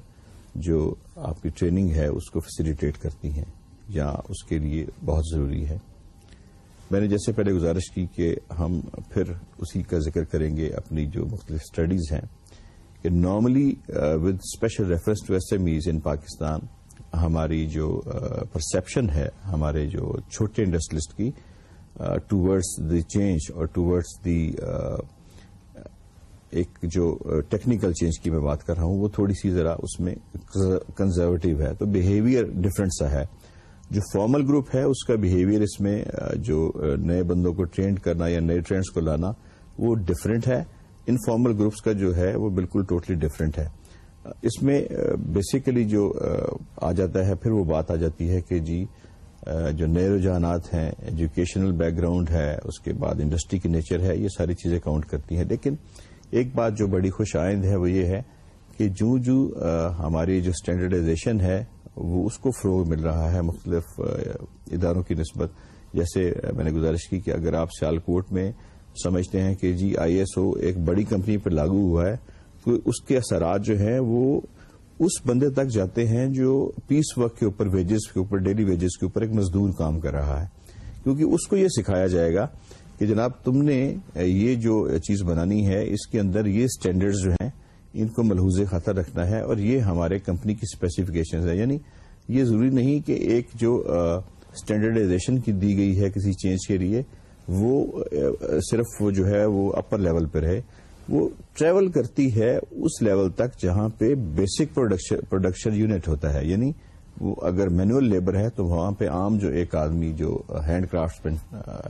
جو آپ کی ٹریننگ ہے، اس کو فیسیلیٹیٹ کرتی ہیں یا اس کے لیے بہت ضروری ہے۔ میں نے جیسے پہلے گزارش کی کہ ہم پھر اسی کا ذکر کریں گے اپنی جو مختلف اسٹڈیز ہیں کہ normally with special reference to S M Es in Pakistan ہماری جو uh, پرسپشن ہے، ہمارے جو چھوٹے انڈسٹریلسٹ کی ٹو ورڈس دی چینج اور ٹو ورڈس دی ایک جو uh, ٹیکنیکل چینج کی میں بات کر رہا ہوں، وہ تھوڑی سی ذرا اس میں کنزرویٹو ہے۔ تو بہیویئر ڈفرنٹ سا ہے۔ جو فارمل گروپ ہے، اس کا بہیویئر اس میں جو نئے بندوں کو ٹرینڈ کرنا یا نئے ٹرینڈز کو لانا، وہ ڈفرینٹ ہے۔ انفارمل گروپس کا جو ہے، وہ بالکل ٹوٹلی ڈفرینٹ ہے۔ اس میں بیسیکلی جو، آ جاتا ہے، پھر وہ بات آ جاتی ہے کہ جی جو نئے رجحانات ہیں ایجوکیشنل بیک گراؤنڈ ہے، اس کے بعد انڈسٹری کی نیچر ہے، یہ ساری چیزیں کاؤنٹ کرتی ہیں۔ لیکن ایک بات جو بڑی خوش آئند ہے، وہ یہ ہے کہ جو جو ہماری جو اسٹینڈرڈائزیشن ہے وہ اس کو فروغ مل رہا ہے مختلف اداروں کی نسبت۔ جیسے میں نے گزارش کی کہ اگر آپ سیال کوٹ میں سمجھتے ہیں کہ جی آئی ایس او ایک بڑی کمپنی پر لاگو ہوا ہے، تو اس کے اثرات جو ہیں وہ اس بندے تک جاتے ہیں جو پیس ورک کے اوپر ویجز کے اوپر ڈیلی ویجز کے اوپر ایک مزدور کام کر رہا ہے۔ کیونکہ اس کو یہ سکھایا جائے گا کہ جناب تم نے یہ جو چیز بنانی ہے، اس کے اندر یہ اسٹینڈرڈز جو ہیں ان کو ملحوظ خطر رکھنا ہے اور یہ ہمارے کمپنی کی اسپیسیفکیشن ہے یعنی یہ ضروری نہیں کہ ایک جو اسٹینڈرڈائزیشن کی دی گئی ہے کسی چینج کے لیے، وہ صرف وہ جو ہے وہ اپر لیول پہ رہے وہ ٹریول کرتی ہے اس لیول تک جہاں پہ بیسک پروڈکشن یونٹ ہوتا ہے۔ یعنی وہ اگر مینوئل لیبر ہے تو وہاں پہ عام جو ایک آدمی جو ہینڈ کرافٹ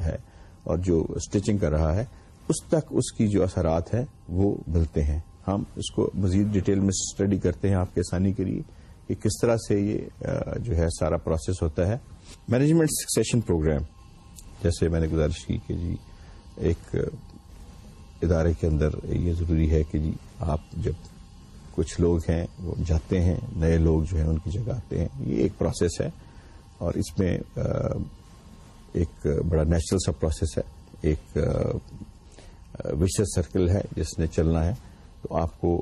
ہے اور جو اسٹیچنگ کر رہا ہے، اس تک اس کی جو اثرات ہیں وہ ملتے ہیں۔ ہم اس کو مزید ڈیٹیل میں اسٹڈی کرتے ہیں آپ کے آسانی کے لیے کہ کس طرح سے یہ جو ہے سارا پروسیس ہوتا ہے۔ مینجمنٹ سیشن پروگرام، جیسے میں نے گزارش کی کہ جی ایک ادارے کے اندر یہ ضروری ہے کہ جی آپ جب کچھ لوگ ہیں، وہ جاتے ہیں، نئے لوگ جو ہیں ان کی جگہ آتے ہیں، یہ ایک پروسیس ہے۔ اور اس میں ایک بڑا نیچرل سا پروسیس ہے، ایک وشس سرکل ہے جس نے چلنا ہے۔ تو آپ کو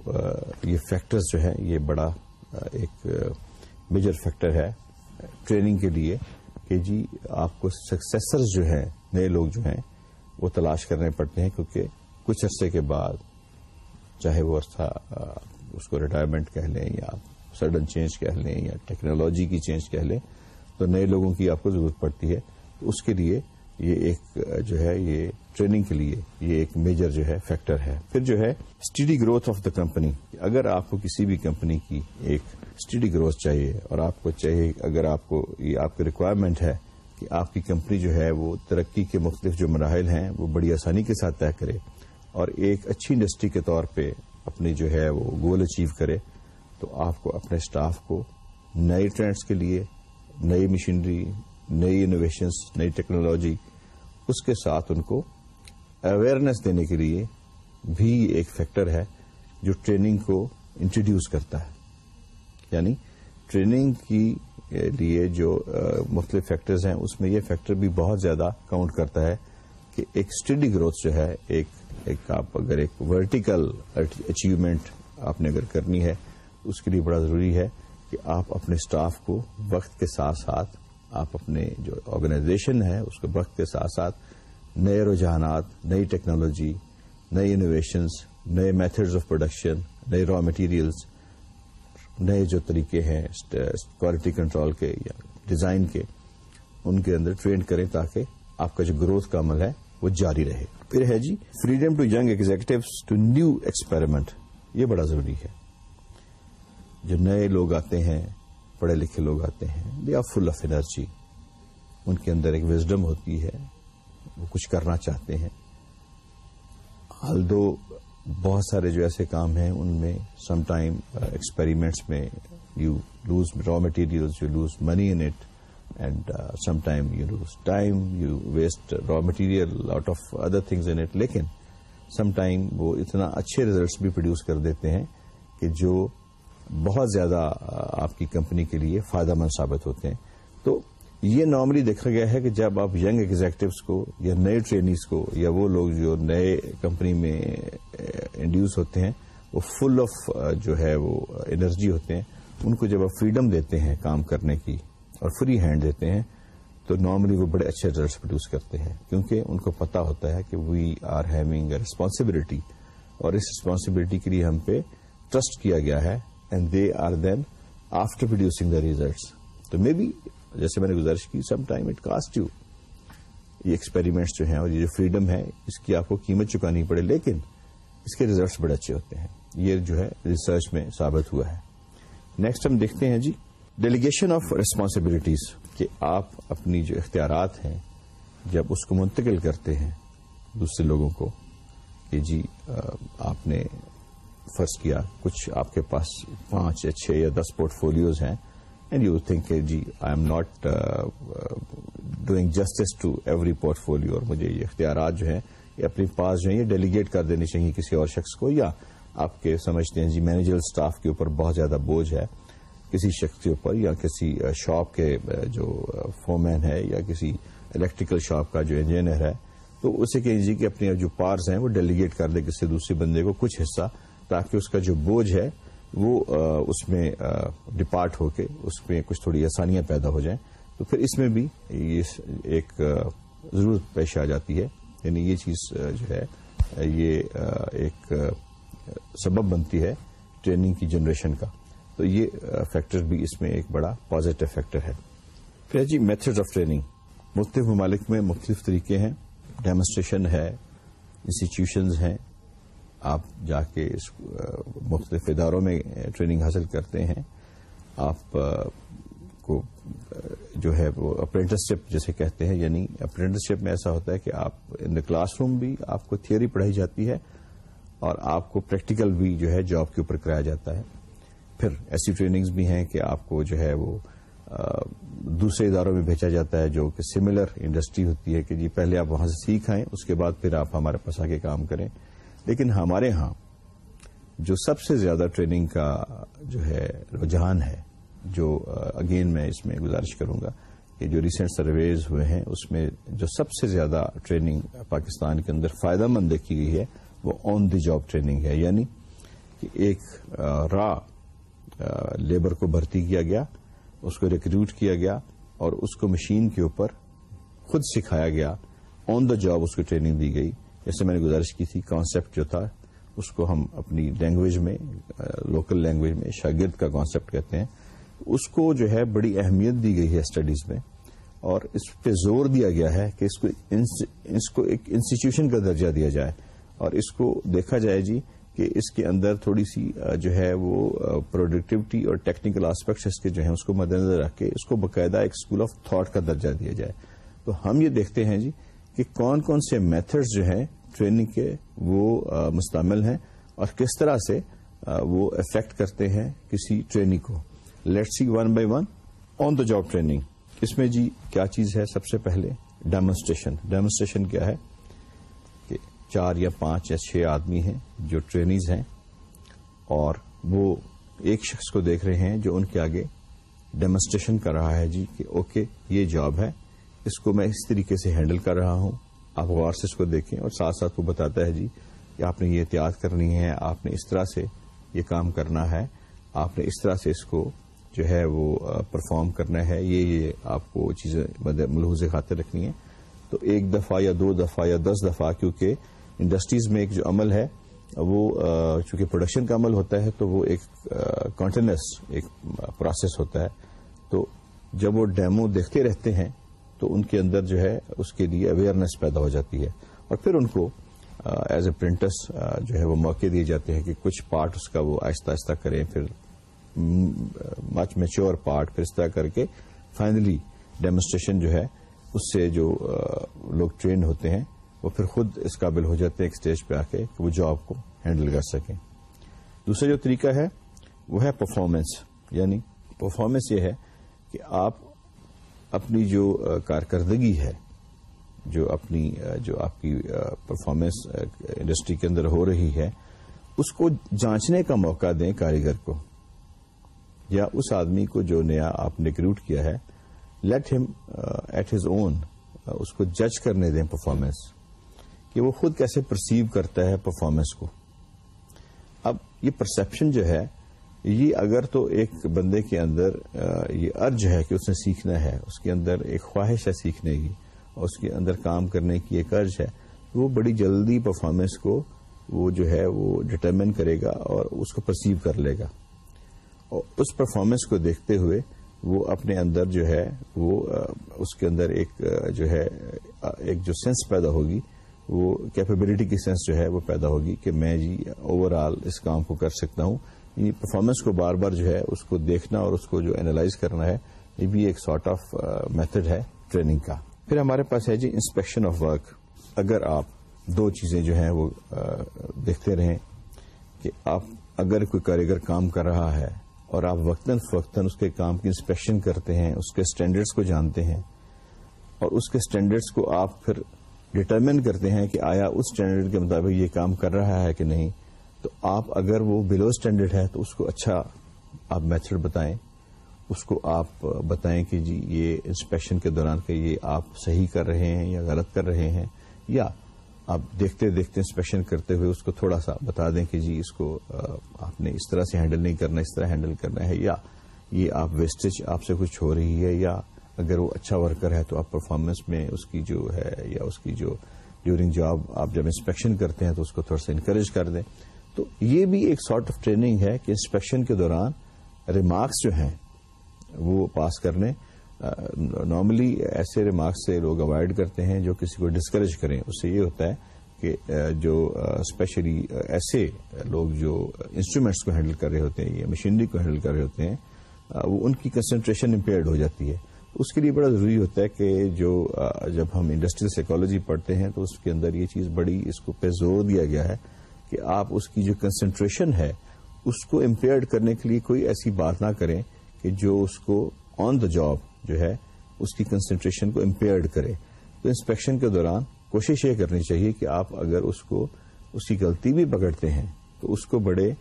یہ فیکٹرز جو ہے یہ بڑا ایک میجر فیکٹر ہے ٹریننگ کے لیے کہ جی آپ کو سکسیسرز جو ہیں، نئے لوگ جو ہیں، وہ تلاش کرنے پڑتے ہیں کیونکہ کچھ عرصے کے بعد چاہے وہ عرصہ اس کو ریٹائرمنٹ کہہ لیں یا سڈن چینج کہہ لیں یا ٹیکنالوجی کی چینج کہہ لیں، تو نئے لوگوں کی آپ کو ضرورت پڑتی ہے۔ تو اس کے لیے یہ ایک جو ہے، یہ ٹریننگ کے لیے یہ ایک میجر جو ہے، فیکٹر ہے۔ پھر جو ہے study growth of the company اگر آپ کو کسی بھی کمپنی کی ایک اسٹڈی گروتھ چاہیے اور آپ کو چاہیے، اگر آپ کو یہ آپ کی ریکوائرمنٹ ہے کہ آپ کی کمپنی جو ہے، وہ ترقی کے مختلف جو مراحل ہیں، وہ بڑی آسانی کے ساتھ طے کرے اور ایک اچھی انڈسٹری کے طور پہ اپنی جو ہے، وہ گول اچیو کرے، تو آپ کو اپنے اسٹاف کو نئے ٹرینڈس کے لیے، نئی مشینری نئی انوویشنس نئی ٹیکنالوجی اس کے ساتھ ان کو اویئرنیس دینے کے لیے بھی ایک فیکٹر ہے جو ٹریننگ کو انٹروڈیوس کرتا ہے۔ یعنی ٹریننگ کی لیے جو مختلف فیکٹرز ہیں، اس میں یہ فیکٹر بھی بہت زیادہ کاؤنٹ کرتا ہے کہ ایک اسٹڈی گروتھ جو ہے، ایک ایک آپ اگر ایک ورٹیکل اچیومنٹ آپ نے اگر کرنی ہے، اس کے لیے بڑا ضروری ہے کہ آپ اپنے اسٹاف کو وقت کے ساتھ ساتھ آپ اپنے جو آرگنائزیشن ہے، اس کے وقت کے ساتھ ساتھ نئے رجحانات، نئی ٹیکنالوجی نئی انوویشنز نئے میتھڈز آف پروڈکشن نئے را مٹیریلز نئے جو طریقے ہیں کوالٹی کنٹرول کے یا ڈیزائن کے، ان کے اندر ٹرینڈ کریں تاکہ آپ کا جو گروتھ کا عمل ہے وہ جاری رہے۔ پھر ہے جی freedom to young executive to new experiment یہ بڑا ضروری ہے۔ جو نئے لوگ آتے ہیں پڑھے لکھے لوگ آتے ہیں they are full of energy ان کے اندر ایک وزڈم ہوتی ہے، وہ کچھ کرنا چاہتے ہیں۔ ہل دو بہت سارے جو ایسے کام ہیں، ان میں سم ٹائم ایکسپیریمنٹس میں you lose raw material you lose money in it and some time you lose time you waste raw material out of other things in it لیکن سم ٹائم وہ اتنا اچھے ریزلٹس بھی produce کر دیتے ہیں کہ جو بہت زیادہ آپ کی کمپنی کے لیے فائدہ مند ثابت ہوتے ہیں۔ تو یہ نارملی دیکھا گیا ہے کہ جب آپ ینگ ایگزیکٹوس کو یا نئے ٹرینیز کو یا وہ لوگ جو نئے کمپنی میں انڈیوس ہوتے ہیں، وہ فل آف جو ہے وہ انرجی ہوتے ہیں۔ ان کو جب آپ فریڈم دیتے ہیں کام کرنے کی اور فری ہینڈ دیتے ہیں، تو نارملی وہ بڑے اچھے ریزلٹس پروڈیوس کرتے ہیں۔ کیونکہ ان کو پتا ہوتا ہے کہ we are having a responsibility اور اس ریسپانسبلٹی کے لیے ہم پہ ٹرسٹ کیا گیا ہے۔ And they are then after producing the results تو مے بی جیسے میں نے گزارش کی some time it cost you یہ ایکسپیریمنٹس جو ہیں اور یہ جو فریڈم ہے، اس کی آپ کو قیمت چکانی پڑے، لیکن اس کے ریزلٹس بڑے اچھے ہوتے ہیں. یہ جو ہے ریسرچ میں ثابت ہوا ہے. نیکسٹ ہم دیکھتے ہیں جی ڈیلیگیشن آف ریسپانسبلٹیز کہ آپ اپنی جو اختیارات ہیں، جب اس کو منتقل کرتے ہیں دوسرے لوگوں کو، کہ جی آپ نے فرض کیا، کچھ آپ کے پاس پانچ یا چھ یا دس پورٹ فولیوز ہیں and you think G I am not doing justice to every portfolio اور مجھے یہ اختیارات جو ہیں، یہ اپنے پاس جو ہیں، یہ ڈیلیگیٹ کر دینی چاہیے کسی اور شخص کو، یا آپ کے سمجھتے ہیں جی مینیجر اسٹاف کے اوپر بہت زیادہ بوجھ ہے، کسی شخص کے اوپر، یا کسی uh, شاپ کے uh, جو uh, فورمین ہے، یا کسی الیکٹریکل شاپ کا جو انجینئر ہے، تو اسے کہ جی کہ اپنے جو پارس ہیں، وہ ڈیلیگیٹ کر دے کسی دوسرے بندے کو کچھ حصہ تاکہ اس کا جو بوجھ ہے، وہ اس میں ڈپارٹ ہو کے اس میں کچھ تھوڑی آسانیاں پیدا ہو جائیں۔ تو پھر اس میں بھی یہ ایک ضرورت پیش آ جاتی ہے۔ یعنی یہ چیز جو ہے، یہ ایک سبب بنتی ہے ٹریننگ کی جنریشن کا۔ تو یہ فیکٹر بھی اس میں ایک بڑا پازیٹو فیکٹر ہے۔ پھر جی میتھڈ آف ٹریننگ مختلف ممالک میں مختلف طریقے ہیں۔ ڈیمونسٹریشن ہے انسٹیٹیوشنز ہیں۔ آپ جا کے مختلف اداروں میں ٹریننگ حاصل کرتے ہیں، آپ کو جو ہے وہ اپرینٹسشپ جیسے کہتے ہیں یعنی اپرینٹسشپ میں ایسا ہوتا ہے کہ آپ ان دا کلاس روم بھی آپ کو تھیوری پڑھائی جاتی ہے اور آپ کو پریکٹیکل بھی جو ہے جاب کے اوپر کرایا جاتا ہے۔ پھر ایسی ٹریننگز بھی ہیں کہ آپ کو جو ہے وہ دوسرے اداروں میں بھیجا جاتا ہے جو کہ سملر انڈسٹری ہوتی ہے کہ جی پہلے آپ وہاں سے سیکھ آئیں، اس کے بعد پھر آپ ہمارے پاس آ کے کام کریں۔ لیکن ہمارے ہاں جو سب سے زیادہ ٹریننگ کا جو ہے، رجحان ہے، جو اگین میں اس میں گزارش کروں گا کہ جو ریسنٹ سرویز ہوئے ہیں، اس میں جو سب سے زیادہ ٹریننگ پاکستان کے اندر فائدہ مند دیکھی گئی ہے، وہ آن دی جاب ٹریننگ ہے۔ یعنی کہ ایک را لیبر کو بھرتی کیا گیا، اس کو ریکروٹ کیا گیا اور اس کو مشین کے اوپر خود سکھایا گیا آن دا جاب اس کو ٹریننگ دی گئی۔ جیسے میں نے گزارش کی تھی کانسیپٹ جو تھا، اس کو ہم اپنی لینگویج میں لوکل لینگویج میں، شاگرد کا کانسیپٹ کہتے ہیں۔ اس کو جو ہے، بڑی اہمیت دی گئی ہے اسٹڈیز میں۔ اور اس پہ زور دیا گیا ہے کہ اس کو اس کو ایک انسٹیٹیوشن کا درجہ دیا جائے۔ اور اس کو دیکھا جائے جی کہ اس کے اندر تھوڑی سی جو ہے وہ پروڈکٹیوٹی اور ٹیکنیکل آسپیکٹس اس کے جو ہیں، اس کو مد نظر رکھ کے اس کو باقاعدہ ایک اسکول آف تھاٹ کا درجہ دیا جائے۔ تو ہم یہ دیکھتے ہیں جی کہ کون کون سے میتھڈز جو ہیں ٹریننگ کے وہ مستعمل ہیں اور کس طرح سے وہ افیکٹ کرتے ہیں کسی ٹریننگ کو۔ Let see one by one on the job training اس میں جی کیا چیز ہے سب سے پہلے؟ ڈیمونسٹریشن ڈیمونسٹریشن کیا ہے؟ کہ چار یا پانچ یا چھ آدمی ہیں جو ٹرینیز ہیں اور وہ ایک شخص کو دیکھ رہے ہیں جو ان کے آگے ڈیمونسٹریشن کر رہا ہے جی کہ اوکے یہ جاب ہے، اس کو میں اس طریقے سے ہینڈل کر رہا ہوں۔ آپ غور سے اس کو دیکھیں اور ساتھ ساتھ وہ بتاتا ہے جی کہ آپ نے یہ احتیاط کرنی ہے، آپ نے اس طرح سے یہ کام کرنا ہے، آپ نے اس طرح سے اس کو جو ہے وہ پرفارم کرنا ہے، یہ یہ آپ کو چیزیں ملحوظ خاطر رکھنی ہے تو ایک دفعہ یا دو دفعہ یا دس دفعہ کیونکہ انڈسٹریز میں ایک جو عمل ہے، وہ چونکہ پروڈکشن کا عمل ہوتا ہے تو وہ ایک کنٹینس ایک پروسیس ہوتا ہے۔ تو جب وہ ڈیمو دیکھتے رہتے ہیں تو ان کے اندر جو ہے اس کے لیے اویئرنیس پیدا ہو جاتی ہے۔ اور پھر ان کو ایز اے پرنٹس جو ہے وہ موقع دیے جاتے ہیں کہ کچھ پارٹ اس کا وہ آہستہ آہستہ کریں، پھر مچ میچور پارٹ پھر اس طرح کر کے فائنلی ڈیمونسٹریشن جو ہے، اس سے جو لوگ ٹرین ہوتے ہیں، وہ پھر خود اس قابل ہو جاتے ہیں ایک اسٹیج پہ آ کے کہ وہ جاب کو ہینڈل کر سکیں۔ دوسرا جو طریقہ ہے، وہ ہے پرفارمنس یعنی پرفارمنس یہ ہے کہ آپ اپنی جو کارکردگی ہے، جو اپنی جو آپ کی پرفارمنس انڈسٹری کے اندر ہو رہی ہے، اس کو جانچنے کا موقع دیں کاریگر کو۔ یا اس آدمی کو جو نیا آپ نے ریکروٹ کیا ہے لیٹ ہم ایٹ ہز اون اس کو جج کرنے دیں پرفارمنس کہ وہ خود کیسے پرسیو کرتا ہے پرفارمنس کو۔ اب یہ پرسپشن جو ہے یہ اگر تو ایک بندے کے اندر یہ ارج ہے کہ اس نے سیکھنا ہے، اس کے اندر ایک خواہش ہے سیکھنے کی، اور اس کے اندر کام کرنے کی ایک ارج ہے وہ بڑی جلدی پرفارمنس کو وہ جو ہے وہ ڈٹرمن کرے گا اور اس کو پرسیو کر لے گا۔ اور اس پرفارمنس کو دیکھتے ہوئے وہ اپنے اندر جو ہے وہ اس کے اندر ایک جو ہے ایک جو سینس پیدا ہوگی، وہ کیپیبلٹی کی سینس جو ہے وہ پیدا ہوگی کہ میں جی اوور آل اس کام کو کر سکتا ہوں۔ یعنی پرفارمنس کو بار بار جو ہے اس کو دیکھنا اور اس کو جو اینالائز کرنا ہے، یہ بھی ایک سارٹ آف میتھڈ ہے ٹریننگ کا۔ پھر ہمارے پاس ہے جی انسپیکشن آف ورک اگر آپ دو چیزیں جو ہیں وہ دیکھتے رہیں کہ آپ اگر کوئی کاریگر کام کر رہا ہے اور آپ وقتاً فوقتاً اس کے کام کی انسپیکشن کرتے ہیں، اس کے اسٹینڈرڈس کو جانتے ہیں اور اس کے اسٹینڈرڈس کو آپ پھر ڈٹرمن کرتے ہیں کہ آیا اس اسٹینڈرڈ کے مطابق یہ کام کر رہا ہے کہ نہیں تو آپ اگر وہ بلو اسٹینڈرڈ ہے تو اس کو اچھا آپ میتھڈ بتائیں، اس کو آپ بتائیں کہ جی یہ انسپیکشن کے دوران کہ یہ آپ صحیح کر رہے ہیں یا غلط کر رہے ہیں، یا آپ دیکھتے دیکھتے انسپیکشن کرتے ہوئے اس کو تھوڑا سا بتا دیں کہ جی اس کو آپ نے اس طرح سے ہینڈل نہیں کرنا، اس طرح ہینڈل کرنا ہے، یا یہ آپ ویسٹیج آپ سے کچھ ہو رہی ہے، یا اگر وہ اچھا ورکر ہے تو آپ پرفارمنس میں اس کی جو ہے یا اس کی جو ڈیورنگ جاب آپ جب انسپیکشن کرتے ہیں تو اس کو تھوڑا سا انکریج کر دیں۔ تو یہ بھی ایک سارٹ آف ٹریننگ ہے کہ انسپیکشن کے دوران ریمارکس جو ہیں وہ پاس کرنے نارملی ایسے ریمارکس سے لوگ اوائڈ کرتے ہیں جو کسی کو ڈسکریج کریں۔ اس سے یہ ہوتا ہے کہ جو اسپیشلی ایسے لوگ جو انسٹرومینٹس کو ہینڈل کر رہے ہوتے ہیں یا مشینری کو ہینڈل کر رہے ہوتے ہیں وہ ان کی کنسنٹریشن امپیئرڈ ہو جاتی ہے۔ اس کے لیے بڑا ضروری ہوتا ہے کہ جو جب ہم انڈسٹریل سائیکالوجی پڑھتے ہیں تو اس کے اندر یہ چیز بڑی اس کو پہ زور دیا گیا ہے کہ آپ اس کی جو کنسنٹریشن ہے، اس کو امپیئرڈ کرنے کے لیے کوئی ایسی بات نہ کریں کہ جو اس کو آن دا جاب جو ہے، اس کی کنسنٹریشن کو امپیئرڈ کرے۔ تو انسپیکشن کے دوران کوشش یہ کرنی چاہیے کہ آپ اگر اس کو اس کی غلطی بھی پکڑتے ہیں، تو اس کو بڑے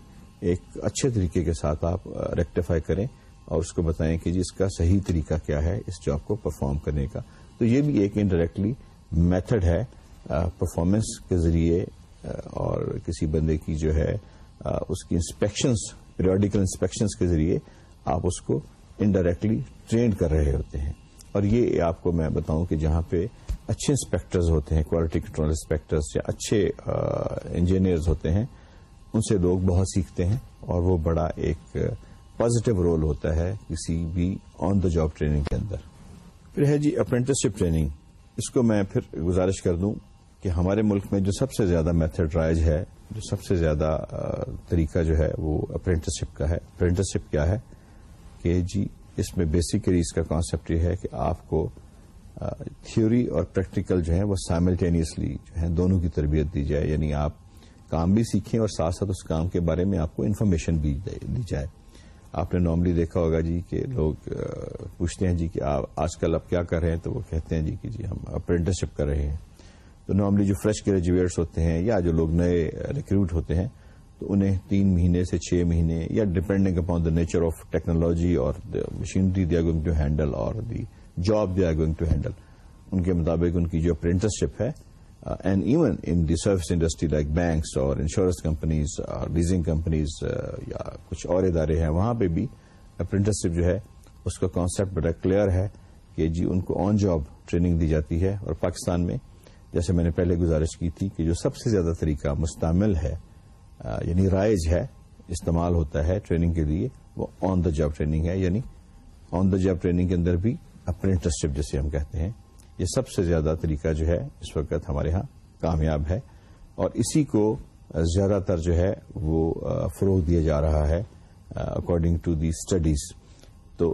ایک اچھے طریقے کے ساتھ آپ ریکٹیفائی کریں اور اس کو بتائیں کہ جی اس کا صحیح طریقہ کیا ہے اس جاب کو پرفارم کرنے کا۔ تو یہ بھی ایک انڈائریکٹلی میتھڈ ہے پرفارمنس کے ذریعے اور کسی بندے کی جو ہے اس کی انسپیکشنس پیریوڈیکل انسپیکشنس کے ذریعے آپ اس کو انڈائریکٹلی ٹرینڈ کر رہے ہوتے ہیں۔ اور یہ آپ کو میں بتاؤں کہ جہاں پہ اچھے انسپیکٹرز ہوتے ہیں کوالٹی کنٹرول انسپیکٹرز یا اچھے انجینئرز ہوتے ہیں، ان سے لوگ بہت سیکھتے ہیں اور وہ بڑا ایک پازیٹو رول ہوتا ہے کسی بھی آن دا جاب ٹریننگ کے اندر۔ پھر ہے جی اپرینٹسشپ ٹریننگ اس کو میں پھر گزارش کر دوں۔ کہ ہمارے ملک میں جو سب سے زیادہ میتھڈ رائج ہے، جو سب سے زیادہ طریقہ جو ہے وہ اپرینٹسشپ کا ہے۔ اپرینٹسشپ کیا ہے؟ کہ جی اس میں بیسیکلی اس کا کانسیپٹ یہ ہے کہ آپ کو تھیوری اور پریکٹیکل جو ہے وہ سائملٹینیسلی جو ہے دونوں کی تربیت دی جائے۔ یعنی آپ کام بھی سیکھیں اور ساتھ ساتھ اس کام کے بارے میں آپ کو انفارمیشن بھی دی جائے۔ آپ نے نارملی دیکھا ہوگا جی کہ لوگ پوچھتے ہیں جی کہ آپ آج کل اب کیا کر رہے ہیں؟ تو وہ کہتے ہیں جی کہ جی ہم اپرینٹرشپ کر رہے ہیں۔ تو نارملی جو فریش گریجویٹس ہوتے ہیں یا جو لوگ نئے ریکروٹ ہوتے ہیں، تو انہیں تین مہینے سے چھ مہینے یا depending upon the nature of technology اور machinery they are going to handle اور the job they are going to handle ان کے مطابق ان کی جو اپرینٹرشپ ہے and even in the service industry like banks اور انشورنس کمپنیز اور لیزنگ کمپنیز یا کچھ اور ادارے ہیں، وہاں پہ بھی اپرینٹرشپ جو ہے، اس کا کانسیپٹ بڑا کلیئر ہے کہ جی ان کو آن جاب ٹریننگ دی جاتی ہے اور پاکستان میں جیسے میں نے پہلے گزارش کی تھی کہ جو سب سے زیادہ طریقہ مستعمل ہے یعنی رائج ہے، استعمال ہوتا ہے ٹریننگ کے لیے، وہ آن دا جاب ٹریننگ ہے یعنی آن دا جاب ٹریننگ کے اندر بھی اپرینٹسشپ جسے ہم کہتے ہیں، یہ سب سے زیادہ طریقہ جو ہے اس وقت ہمارے ہاں کامیاب ہے۔ اور اسی کو زیادہ تر جو ہے وہ فروغ دیا جا رہا ہے اکارڈنگ ٹو دی اسٹڈیز تو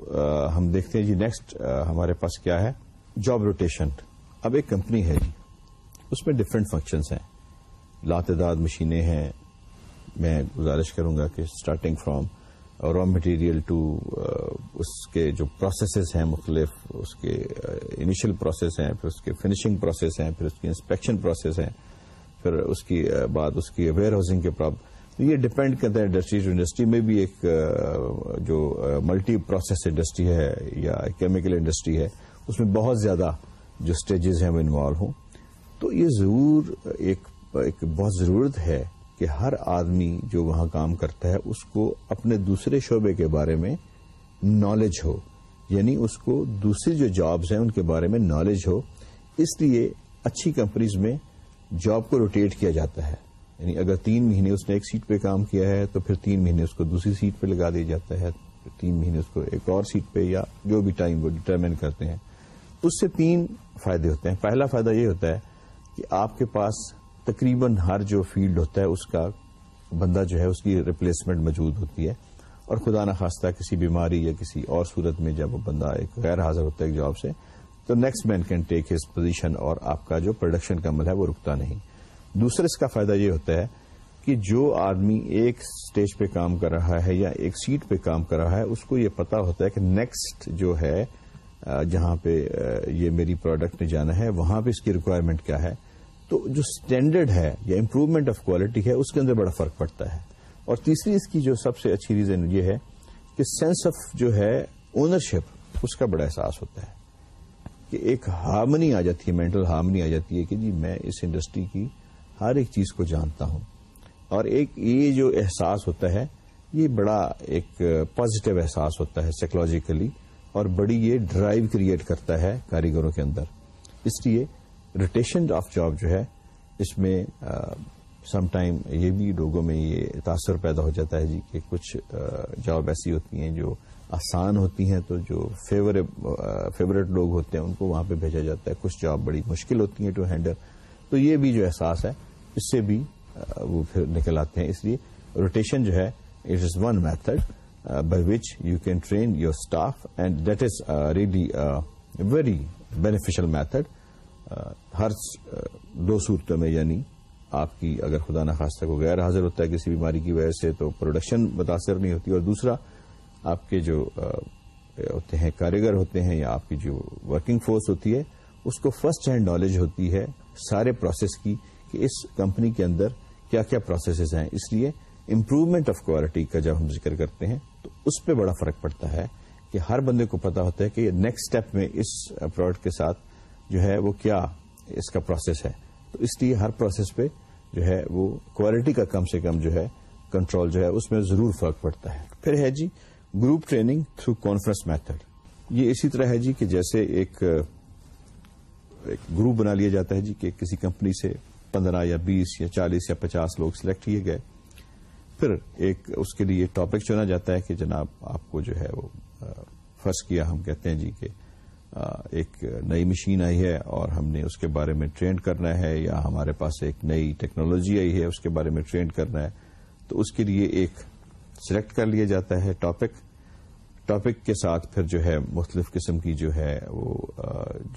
ہم دیکھتے ہیں جی نیکسٹ ہمارے پاس کیا ہے؟ جاب روٹیشن اب ایک کمپنی ہے جی۔ اس میں ڈفرینٹ فنکشنز ہیں۔ لاتعداد مشینیں ہیں۔ میں گزارش کروں گا کہ starting from raw material to اس کے جو پروسیسز ہیں مختلف، اس کے uh, انیشل پروسیس ہیں، پھر اس کے فنیشنگ پروسیس ہیں، پھر اس کی انسپیکشن پروسیس ہیں، پھر اس کی uh, بعد اس کی ویئر ہاؤسنگ کے پرابلم یہ ڈپینڈ کرتا ہے۔ انڈسٹری ٹو انڈسٹری میں بھی ایک uh, جو ملٹی پروسیس انڈسٹری ہے یا کیمیکل انڈسٹری ہے، اس میں بہت زیادہ جو اسٹیجز ہیں وہ انوالو ہوں۔ تو یہ ضرور ایک بہت ضرورت ہے کہ ہر آدمی جو وہاں کام کرتا ہے، اس کو اپنے دوسرے شعبے کے بارے میں نالج ہو۔ یعنی اس کو دوسری جو جابز ہیں، ان کے بارے میں نالج ہو۔ اس لیے اچھی کمپنیز میں جاب کو روٹیٹ کیا جاتا ہے۔ یعنی اگر تین مہینے اس نے ایک سیٹ پہ کام کیا ہے، تو پھر تین مہینے اس کو دوسری سیٹ پہ لگا دیا جاتا ہے۔ پھر تین مہینے اس کو ایک اور سیٹ پہ یا جو بھی ٹائم وہ ڈٹرمن کرتے ہیں۔ اس سے تین فائدے ہوتے ہیں۔ پہلا فائدہ یہ ہوتا ہے کہ آپ کے پاس تقریباً ہر جو فیلڈ ہوتا ہے، اس کا بندہ جو ہے، اس کی ریپلیسمنٹ موجود ہوتی ہے۔ اور خدا نخواستہ کسی بیماری یا کسی اور صورت میں جب وہ بندہ ایک غیر حاضر ہوتا ہے ایک جاب سے، تو next man can take his position اور آپ کا جو پروڈکشن کا عمل ہے، وہ رکتا نہیں۔ دوسرے اس کا فائدہ یہ ہوتا ہے کہ جو آدمی ایک اسٹیج پہ کام کر رہا ہے یا ایک سیٹ پہ کام کر رہا ہے، اس کو یہ پتا ہوتا ہے کہ نیکسٹ جو ہے جہاں پہ یہ میری پروڈکٹ نے جانا ہے، وہاں پہ اس کی ریکوائرمنٹ کیا ہے؟ تو جو اسٹینڈرڈ ہے، یا امپروومنٹ آف کوالٹی ہے، اس کے اندر بڑا فرق پڑتا ہے۔ اور تیسری اس کی جو سب سے اچھی ریزن یہ ہے کہ سینس آف جو ہے اونرشپ اس کا بڑا احساس ہوتا ہے۔ کہ ایک ہارمنی آ جاتی ہے مینٹل ہارمنی آ جاتی ہے کہ جی میں اس انڈسٹری کی ہر ایک چیز کو جانتا ہوں۔ اور ایک یہ جو احساس ہوتا ہے، یہ بڑا ایک پازیٹو احساس ہوتا ہے سائیکولوجیکلی اور بڑی یہ ڈرائیو کریٹ کرتا ہے کاریگروں کے اندر۔ اس لیے روٹیشن آف جاب جو ہے، اس میں سم ٹائم یہ بھی لوگوں میں یہ تاثر پیدا ہو جاتا ہے جی کہ کچھ جاب ایسی ہوتی ہیں جو آسان ہوتی ہیں تو جو فیوریٹ لوگ ہوتے ہیں ان کو وہاں پہ بھیجا جاتا ہے۔ کچھ جاب بڑی مشکل ہوتی ہیں ٹو ہینڈل تو یہ بھی جو احساس ہے، اس سے بھی وہ پھر نکل آتے ہیں۔ اس لیے روٹیشن جو ہے it is one method by which you can train your staff and that is really very beneficial method Hare uh, دو صورتوں میں یعنی آپ کی اگر خدا نخواستہ کو غیر حاضر ہوتا ہے کسی بیماری کی وجہ سے، تو پروڈکشن متاثر نہیں ہوتی، اور دوسرا، آپ کے جو uh, ہوتے ہیں، کاریگر ہوتے ہیں، یا آپ کی جو ورکنگ فورس ہوتی ہے، اس کو فرسٹ ہینڈ نالج ہوتی ہے سارے پروسیس کی، کہ اس کمپنی کے اندر کیا کیا پروسیسز ہیں۔ اس لیے امپروومنٹ آف کوالٹی کا جب ہم ذکر کرتے ہیں اس پہ بڑا فرق پڑتا ہے کہ ہر بندے کو پتا ہوتا ہے کہ نیکسٹ اسٹیپ میں اس پروڈکٹ کے ساتھ جو ہے وہ کیا اس کا پروسیس ہے۔ تو اس لیے ہر پروسیس پہ جو ہے وہ کوالٹی کا کم سے کم جو ہے کنٹرول جو ہے اس میں ضرور فرق پڑتا ہے۔ پھر ہے جی group training through conference method یہ اسی طرح ہے جی کہ جیسے ایک گروپ بنا لیا جاتا ہے جی کہ کسی کمپنی سے پندرہ یا بیس یا چالیس یا پچاس لوگ سلیکٹ کیے گئے۔ پھر ایک اس کے لیے ٹاپک چنا جاتا ہے کہ جناب آپ کو جو ہے وہ فرض کیا ہم کہتے ہیں جی کہ ایک نئی مشین آئی ہے اور ہم نے اس کے بارے میں ٹرینڈ کرنا ہے یا ہمارے پاس ایک نئی ٹیکنالوجی آئی ہے اس کے بارے میں ٹرینڈ کرنا ہے، تو اس کے لیے ایک سلیکٹ کر لیا جاتا ہے ٹاپک ٹاپک کے ساتھ پھر جو ہے مختلف قسم کی جو ہے وہ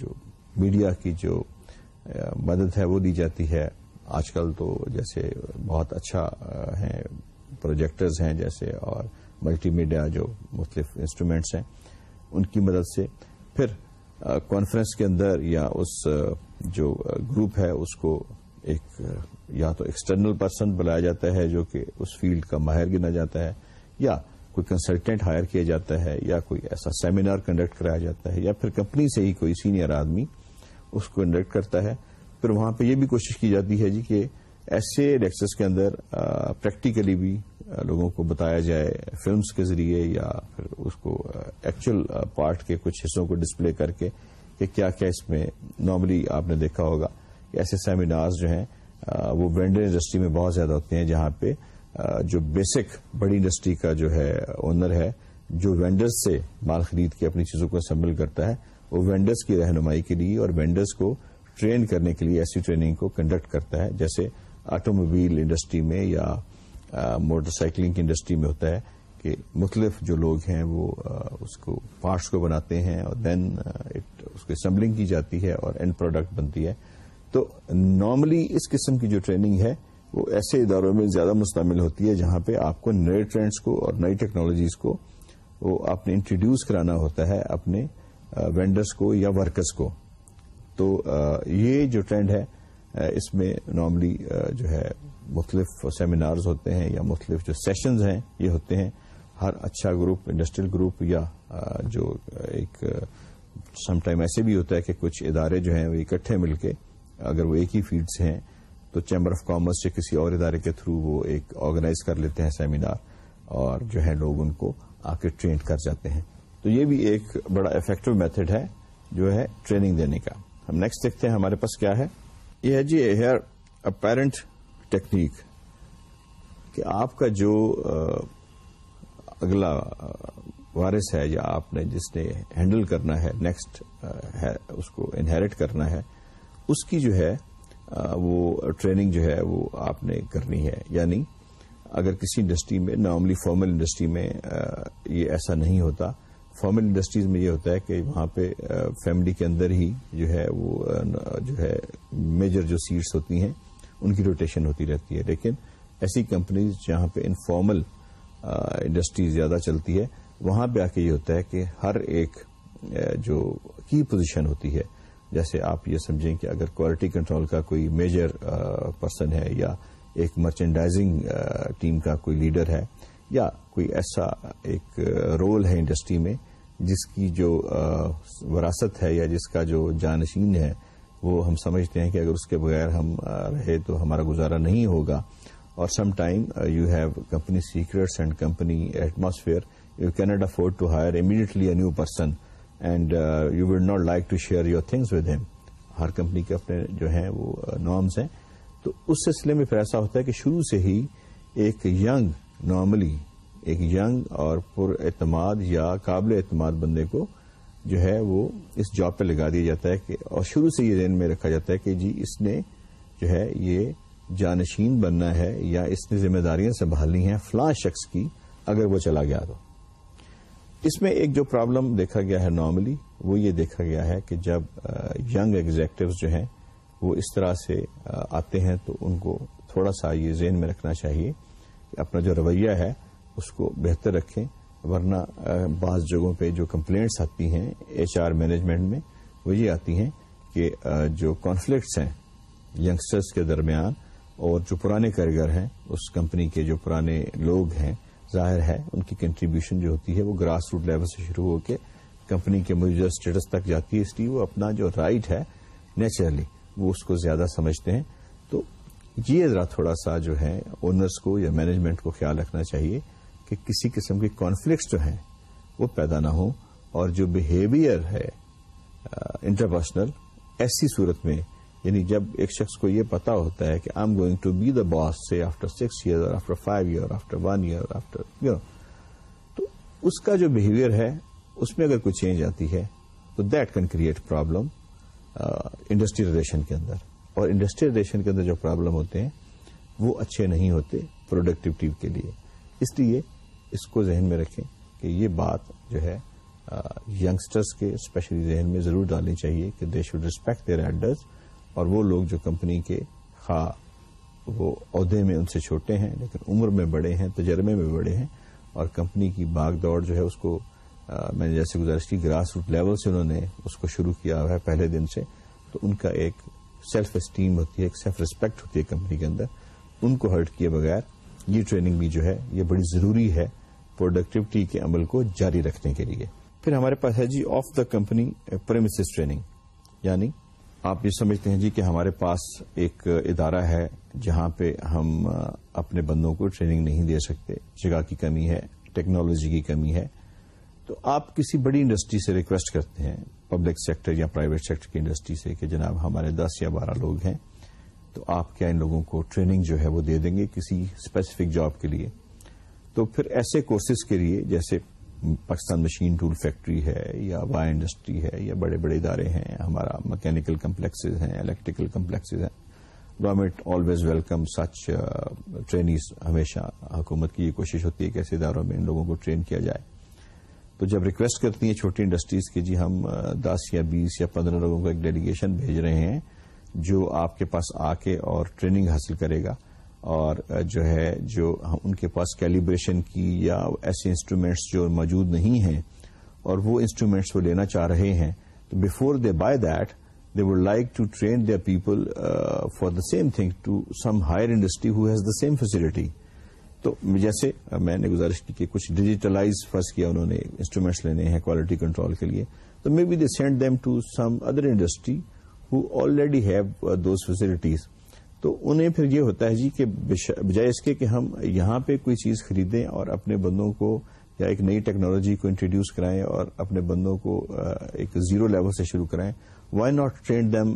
جو میڈیا کی جو مدد ہے وہ دی جاتی ہے۔ آج کل تو جیسے بہت اچھا ہیں پروجیکٹرز ہیں جیسے اور ملٹی میڈیا جو مختلف انسٹرومینٹس ہیں، ان کی مدد سے پھر کانفرنس کے اندر یا اس جو گروپ ہے، اس کو ایک یا تو ایکسٹرنل پرسن بلایا جاتا ہے جو کہ اس فیلڈ کا ماہر گنا جاتا ہے، یا کوئی کنسلٹینٹ ہائر کیا جاتا ہے، یا کوئی ایسا سیمینار کنڈکٹ کرایا جاتا ہے، یا پھر کمپنی سے ہی کوئی سینئر آدمی اس کو کنڈکٹ کرتا ہے۔ پھر وہاں پہ یہ بھی کوشش کی جاتی ہے جی کہ ایسے لیکچرس کے اندر پریکٹیکلی بھی لوگوں کو بتایا جائے فلمز کے ذریعے یا پھر اس کو ایکچوئل پارٹ کے کچھ حصوں کو ڈسپلے کر کے کہ کیا کیا اس میں نارملی آپ نے دیکھا ہوگا کہ ایسے سیمینارز جو ہیں وہ وینڈر انڈسٹری میں بہت زیادہ ہوتے ہیں جہاں پہ جو بیسک بڑی انڈسٹری کا جو ہے اونر ہے، جو وینڈرز سے مال خرید کے اپنی چیزوں کو اسمبل کرتا ہے، وہ وینڈرز کی رہنمائی کے لیے اور وینڈرز کو ٹرین کرنے کے لیے ایسی ٹریننگ کو کنڈکٹ کرتا ہے، جیسے آٹو موبائل انڈسٹری میں یا موٹر سائیکلنگ کی انڈسٹری میں ہوتا ہے کہ مختلف جو لوگ ہیں وہ اس کو پارٹس کو بناتے ہیں اور دین اس کو اسمبلنگ کی جاتی ہے اور اینڈ پروڈکٹ بنتی ہے۔ تو نارملی اس قسم کی جو ٹریننگ ہے، وہ ایسے اداروں میں زیادہ مستعمل ہوتی ہے جہاں پہ آپ کو نئے ٹرینڈس کو اور نئی ٹیکنالوجیز کو، وہ آپ نے انٹروڈیوس کرانا ہوتا ہے اپنے وینڈرس کو یا ورکرس کو۔ تو یہ جو ٹرینڈ ہے اس میں نارملی جو ہے مختلف سیمینارز ہوتے ہیں یا مختلف جو سیشنز ہیں، یہ ہوتے ہیں۔ ہر اچھا گروپ انڈسٹریل گروپ یا جو ایک سم ٹائم ایسے بھی ہوتا ہے کہ کچھ ادارے جو ہیں وہ اکٹھے مل کے اگر وہ ایک ہی فیلڈ سے ہیں تو چیمبر آف کامرس یا کسی اور ادارے کے تھرو وہ ایک آرگنائز کر لیتے ہیں سیمینار اور جو ہے لوگ ان کو آ کے ٹرینڈ کر جاتے ہیں۔ تو یہ بھی ایک بڑا افیکٹو میتھڈ ہے جو ہے ٹریننگ دینے کا۔ ہم نیکسٹ دیکھتے ہیں ہمارے پاس کیا ہے۔ یہ ہے جی ہیئر اپیرنٹ ٹیکنیک کہ آپ کا جو اگلا وارث ہے یا آپ نے جس نے ہینڈل کرنا ہے، نیکسٹ اس کو انہیریٹ کرنا ہے، اس کی جو ہے وہ ٹریننگ جو ہے، وہ آپ نے کرنی ہے۔ یعنی اگر کسی انڈسٹری میں نارملی فارمل انڈسٹری میں یہ ایسا نہیں ہوتا۔ فارمل انڈسٹریز میں یہ ہوتا ہے کہ وہاں پہ فیملی کے اندر ہی جو ہے، وہ جو ہے میجر جو سیٹس ہوتی ہیں ان کی روٹیشن ہوتی رہتی ہے۔ لیکن ایسی کمپنیز جہاں پہ انفارمل انڈسٹری زیادہ چلتی ہے، وہاں پہ آ کے یہ ہوتا ہے کہ ہر ایک جو کی پوزیشن ہوتی ہے، جیسے آپ یہ سمجھیں کہ اگر کوالٹی کنٹرول کا کوئی میجر پرسن ہے یا ایک مرچنڈائزنگ ٹیم کا کوئی لیڈر ہے، یا کوئی ایسا ایک رول ہے انڈسٹری میں، جس کی جو وراثت ہے یا جس کا جو جانشین ہے وہ ہم سمجھتے ہیں کہ اگر اس کے بغیر ہم رہے تو ہمارا گزارا نہیں ہوگا۔ اور some time you have company secrets and company atmosphere you can't afford to hire immediately a new person and you would not like to share your things with him Hare company کے اپنے جو ہیں وہ norms ہیں۔ تو اس سلسلے میں پھر ایسا ہوتا ہے کہ شروع سے ہی ایک ینگ نارملی ایک ینگ اور پر اعتماد یا قابل اعتماد بندے کو جو ہے وہ اس جاب پہ لگا دیا جاتا ہے کہ اور شروع سے یہ ذہن میں رکھا جاتا ہے کہ جی اس نے جو ہے یہ جانشین بننا ہے یا اس نے ذمہ داریاں سنبھالنی ہیں فلاں شخص کی اگر وہ چلا گیا تو۔ اس میں ایک جو پرابلم دیکھا گیا ہے نارملی وہ یہ دیکھا گیا ہے کہ جب ینگ ایگزیکٹو جو ہیں، وہ اس طرح سے آتے ہیں تو ان کو تھوڑا سا یہ ذہن میں رکھنا چاہیے کہ اپنا جو رویہ ہے، اس کو بہتر رکھیں۔ ورنہ بعض جگہوں پہ جو کمپلینٹس آتی ہیں ایچ آر مینجمنٹ میں وہ یہ آتی ہیں کہ جو کانفلکٹس ہیں یگسٹرس کے درمیان اور جو پرانے کاریگر ہیں، اس کمپنی کے جو پرانے لوگ ہیں، ظاہر ہے ان کی کنٹریبیوشن جو ہوتی ہے وہ گراس روٹ لیول سے شروع ہو کے کمپنی کے موجودہ اسٹیٹس تک جاتی ہے۔ اس لیے وہ اپنا جو رائٹ ہے نیچرلی وہ اس کو زیادہ سمجھتے ہیں۔ تو یہ ذرا تھوڑا سا جو ہے اونرس کو یا مینجمنٹ کو خیال رکھنا چاہیے۔ کہ کسی قسم کے کانفلکٹس جو ہیں وہ پیدا نہ ہوں اور جو بہیویئر ہے انٹرپرسنل ایسی صورت میں یعنی جب ایک شخص کو یہ پتا ہوتا ہے کہ I am going to be the boss سے آفٹر سکس ایئر اور after five year after one year after you know تو اس کا جو بہیویئر ہے، اس میں اگر کوئی چینج آتی ہے، تو that can create problem industry relation کے اندر۔ اور انڈسٹری ریلیشن کے اندر جو پرابلم ہوتے ہیں، وہ اچھے نہیں ہوتے پروڈکٹیوٹی کے لیے۔ اس لیے اس کو ذہن میں رکھیں کہ یہ بات جو ہے یگسٹرس کے اسپیشلی ذہن میں ضرور ڈالنی چاہیے کہ they should respect their elders اور وہ لوگ جو کمپنی کے خواہ وہ عہدے میں ان سے چھوٹے ہیں، لیکن عمر میں بڑے ہیں، تجربے میں بڑے ہیں اور کمپنی کی باغ دوڑ جو ہے اس کو میں نے جیسے گزارش کی گراس روٹ لیول سے انہوں نے اس کو شروع کیا ہے پہلے دن سے، تو ان کا ایک سیلف اسٹیم ہوتی ہے، ایک سیلف ریسپیکٹ ہوتی ہے کمپنی کے اندر۔ ان کو ہرٹ کیے بغیر یہ ٹریننگ بھی جو ہے، یہ بڑی ضروری ہے پروڈکٹیوٹی کے عمل کو جاری رکھنے کے لیے۔ پھر ہمارے پاس ہے جی off the company premises training یعنی آپ یہ سمجھتے ہیں جی کہ ہمارے پاس ایک ادارہ ہے جہاں پہ ہم اپنے بندوں کو ٹریننگ نہیں دے سکتے۔ جگہ کی کمی ہے، ٹیکنالوجی کی کمی ہے۔ تو آپ کسی بڑی انڈسٹری سے ریکویسٹ کرتے ہیں پبلک سیکٹر یا پرائیویٹ سیکٹر کی انڈسٹری سے کہ جناب ہمارے دس یا بارہ لوگ ہیں۔ تو آپ کیا ان لوگوں کو ٹریننگ جو ہے وہ دے دیں گے کسی اسپیسیفک جاب کے لیے؟ تو پھر ایسے کورسز کے لیے جیسے پاکستان مشین ٹول فیکٹری ہے یا وائر انڈسٹری ہے یا بڑے بڑے ادارے ہیں، ہمارا مکینکل کمپلیکسز ہیں الیکٹریکل کمپلیکسز ہیں government always welcome such trainees ہمیشہ حکومت کی یہ کوشش ہوتی ہے کہ ایسے اداروں میں ان لوگوں کو ٹرین کیا جائے۔ تو جب ریکویسٹ کرتی ہیں چھوٹی انڈسٹریز کی جی ہم uh, دس یا بیس یا پندرہ لوگوں کا ایک ڈیلیگیشن بھیج رہے ہیں جو آپ کے پاس آ کے اور ٹریننگ حاصل کرے گا اور جو ہے، جو ان کے پاس کیلیبریشن کی یا ایسے انسٹرومینٹس جو موجود نہیں ہیں اور وہ انسٹرومینٹس وہ لینا چاہ رہے ہیں، تو before they buy that they would like to train their people for the same thing to some higher industry who has the same facility تو جیسے میں نے گزارش کی کہ کچھ ڈیجیٹلائز فرض کیا انہوں نے انسٹرومینٹس لینے ہیں کوالٹی کنٹرول کے لیے، تو may be they send them to some other industry who already have those facilities تو انہیں پھر یہ ہوتا ہے جی کہ بجائے اس کے کہ ہم یہاں پہ کوئی چیز خریدیں اور اپنے بندوں کو یا ایک نئی ٹیکنالوجی کو انٹروڈیوس کرائیں اور اپنے بندوں کو uh, ایک زیرو لیول سے شروع کرائیں. Why not trained them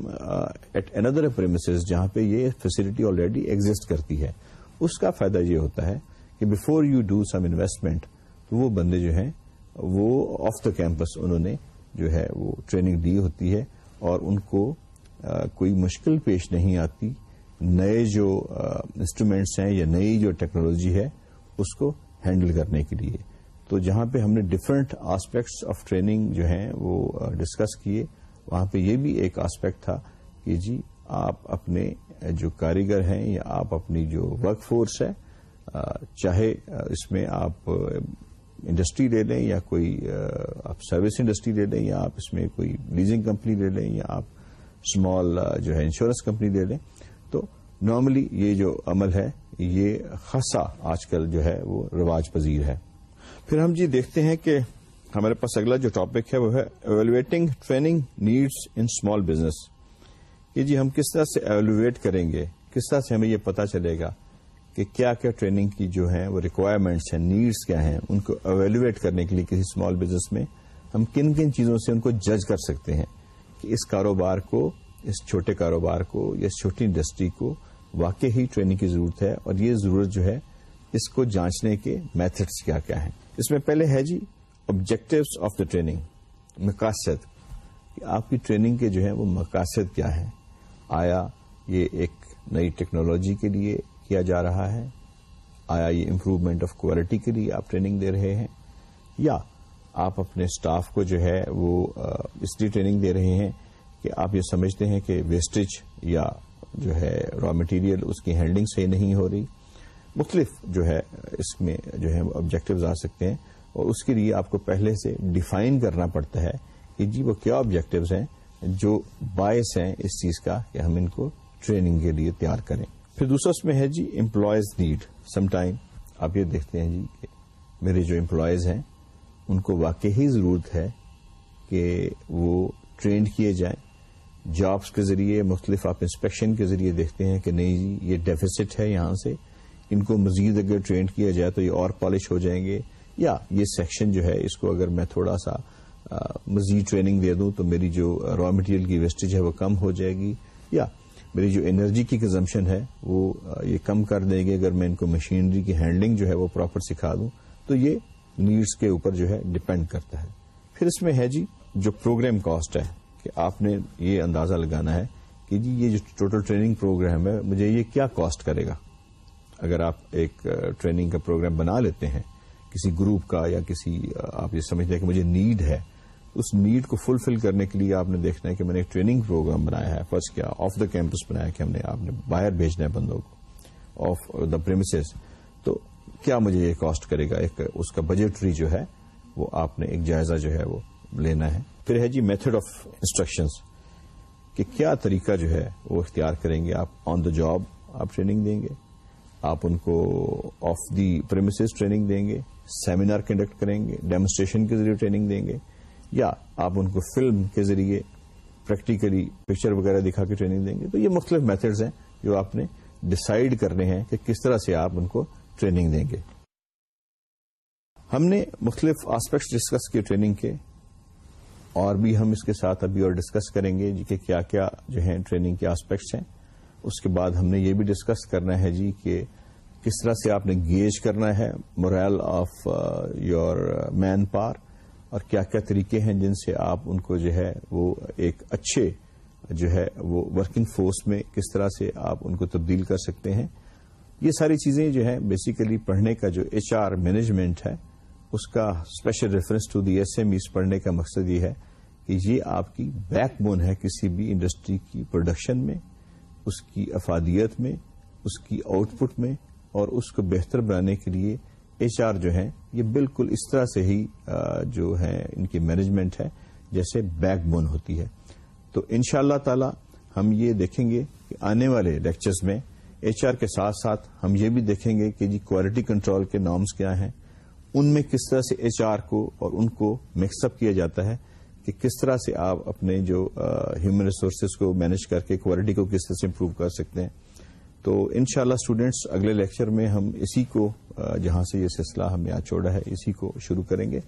at another premises جہاں پہ یہ فیسلٹی آلریڈی ایگزٹ کرتی ہے؟ اس کا فائدہ یہ ہوتا ہے کہ before you do some investment تو وہ بندے جو ہیں، وہ آف دا کیمپس انہوں نے جو ہے وہ ٹریننگ دی ہوتی ہے اور ان کو کوئی مشکل پیش نہیں آتی۔ نئے جو انسٹرومینٹس ہیں یا نئی جو ٹیکنالوجی ہے، اس کو ہینڈل کرنے کے لیے۔ تو جہاں پہ ہم نے ڈفرنٹ آسپیکٹس آف ٹریننگ جو ہیں، وہ ڈسکس کیے، وہاں پہ یہ بھی ایک آسپیکٹ تھا کہ جی آپ اپنے جو کاریگر ہیں یا آپ اپنی جو ورک فورس ہے چاہے اس میں آپ انڈسٹری لے لیں یا کوئی آپ سروس انڈسٹری لے لیں یا آپ اس میں کوئی لیزنگ کمپنی لے لیں یا آپ اسمال جو ہے انشورنس کمپنی لے لیں، تو نارملی یہ جو عمل ہے، یہ خاصا آج کل جو ہے وہ رواج پذیر ہے۔ پھر ہم جی دیکھتے ہیں کہ ہمارے پاس اگلا جو ٹاپک ہے وہ ہے evaluating training needs in small business کہ جی ہم کس طرح سے ایویلویٹ کریں گے، کس طرح سے ہمیں یہ پتا چلے گا؟ کہ کیا کیا ٹریننگ کی جو ہیں، وہ ریکوائرمنٹس ہیں نیڈس کیا ہیں، ان کو اویلویٹ کرنے کے لیے کسی اسمال بزنس میں ہم کن کن چیزوں سے ان کو جج کر سکتے ہیں کہ اس کاروبار کو، اس چھوٹے کاروبار کو یا اس چھوٹی انڈسٹری کو واقعی ہی ٹریننگ کی ضرورت ہے اور یہ ضرورت جو ہے، اس کو جانچنے کے میتھڈس کیا کیا ہیں۔ اس میں پہلے ہے جی آبجیکٹوس آف دا ٹریننگ مقاصد۔ کہ آپ کی ٹریننگ کے جو ہے وہ مقاصد کیا ہیں؟ آیا یہ ایک نئی ٹیکنالوجی کے لیے کیا جا رہا ہے۔ آیا یہ امپروومنٹ آف کوالٹی کے لیے آپ ٹریننگ دے رہے ہیں یا آپ اپنے اسٹاف کو جو ہے وہ اس لیے ٹریننگ دے رہے ہیں کہ آپ یہ سمجھتے ہیں کہ ویسٹیج یا جو ہے را مٹیریل اس کی ہینڈلنگ صحیح نہیں ہو رہی۔ مختلف جو ہے اس میں جو ہے آبجیکٹوز آ سکتے ہیں اور اس کے لیے آپ کو پہلے سے ڈیفائن کرنا پڑتا ہے کہ جی وہ کیا آبجیکٹوز ہیں جو باعث ہیں اس چیز کا کہ ہم ان کو ٹریننگ کے لیے تیار کریں۔ پھر دوسرا اس میں ہے جی امپلائز نیڈ سم ٹائم آپ یہ دیکھتے ہیں جی کہ میرے جو امپلائز ہیں، ان کو واقعی ضرورت ہے کہ وہ ٹرینڈ کیے جائیں۔ جابس کے ذریعے، مختلف آپ انسپیکشن کے ذریعے دیکھتے ہیں کہ نہیں جی یہ ڈیفیسٹ ہے یہاں سے۔ ان کو مزید اگر ٹرینڈ کیا جائے تو یہ اور پالش ہو جائیں گے۔ یا یہ سیکشن جو ہے، اس کو اگر میں تھوڑا سا مزید ٹریننگ دے دوں تو میری جو را مٹیریل کی ویسٹیج ہے وہ کم ہو جائے گی۔ یا میری جو انرجی کی کنزمپشن ہے، وہ یہ کم کر دیں گے اگر میں ان کو مشینری کی ہینڈلنگ جو ہے وہ پراپر سکھا دوں۔ تو یہ نیڈس کے اوپر جو ہے ڈپینڈ کرتا ہے۔ پھر اس میں ہے جی جو پروگرام کاسٹ ہے، کہ آپ نے یہ اندازہ لگانا ہے کہ جی یہ جو ٹوٹل ٹریننگ پروگرام ہے، مجھے یہ کیا کاسٹ کرے گا؟ اگر آپ ایک ٹریننگ کا پروگرام بنا لیتے ہیں، کسی گروپ کا یا کسی آپ یہ سمجھتے ہیں کہ مجھے نیڈ ہے اس نیڈ کو فلفل کرنے کے لیے آپ نے دیکھنا ہے کہ میں نے ایک ٹریننگ پروگرام بنایا ہے فرسٹ کیا آف دا کیمپس بنایا کہ ہم نے، آپ نے باہر بھیجنا ہے بندوں کو آف دا پریمسز تو کیا مجھے یہ کاسٹ کرے گا؟ ایک اس کا بجٹری جو ہے، وہ آپ نے ایک جائزہ جو ہے، وہ لینا ہے۔ پھر ہے جی میتھڈ آف انسٹرکشنز کہ کیا طریقہ جو ہے، وہ اختیار کریں گے؟ آپ آن دا جاب آپ ٹریننگ دیں گے، آپ ان کو آف دی پریمسز ٹریننگ دیں گے سیمینار کنڈکٹ کریں گے ڈیمونسٹریشن کے ذریعے ٹریننگ دیں گے۔ یا آپ ان کو فلم کے ذریعے پریکٹیکلی پکچر وغیرہ دکھا کے ٹریننگ دیں گے، تو یہ مختلف میتھڈز ہیں جو آپ نے ڈسائڈ کرنے ہیں کہ کس طرح سے آپ ان کو ٹریننگ دیں گے۔ ہم نے مختلف آسپیکٹس ڈسکس کیے ٹریننگ کے، اور بھی ہم اس کے ساتھ ابھی اور ڈسکس کریں گے جی کہ کیا کیا جو ہیں ٹریننگ کے آسپیکٹس ہیں۔ اس کے بعد ہم نے یہ بھی ڈسکس کرنا ہے جی کہ کس طرح سے آپ نے گیج کرنا ہے مورائل آف یور مین پار اور کیا کیا طریقے ہیں جن سے آپ ان کو جو ہے وہ ایک اچھے جو ہے وہ ورکنگ فورس میں کس طرح سے آپ ان کو تبدیل کر سکتے ہیں؟ یہ ساری چیزیں جو ہے بیسیکلی پڑھنے کا جو ایچ آر مینجمنٹ ہے، اس کا special reference to the S M Es پڑھنے کا مقصد یہ ہے کہ یہ آپ کی بیک بون ہے کسی بھی انڈسٹری کی پروڈکشن میں، اس کی افادیت میں، اس کی آؤٹ پٹ میں اور اس کو بہتر بنانے کے لیے ایچ آر جو ہے یہ بالکل اس طرح سے ہی جو ہے ان کی مینجمنٹ ہے، جیسے بیک بون ہوتی ہے۔ تو ان شاء اللہ تعالی ہم یہ دیکھیں گے کہ آنے والے لیکچرز میں ایچ آر کے ساتھ ساتھ ہم یہ بھی دیکھیں گے کہ جی کوالٹی کنٹرول کے نارمس کیا ہیں، ان میں کس طرح سے ایچ آر کو اور ان کو مکس اپ کیا جاتا ہے، کہ کس طرح سے آپ اپنے جو ہیومن ریسورسز کو مینج کر کے کوالٹی کو کس طرح سے امپروو کر سکتے ہیں۔ تو انشاءاللہ شاء اسٹوڈینٹس اگلے لیکچر میں ہم اسی کو جہاں سے یہ سلسلہ ہم نے یہاں چھوڑا ہے، اسی کو شروع کریں گے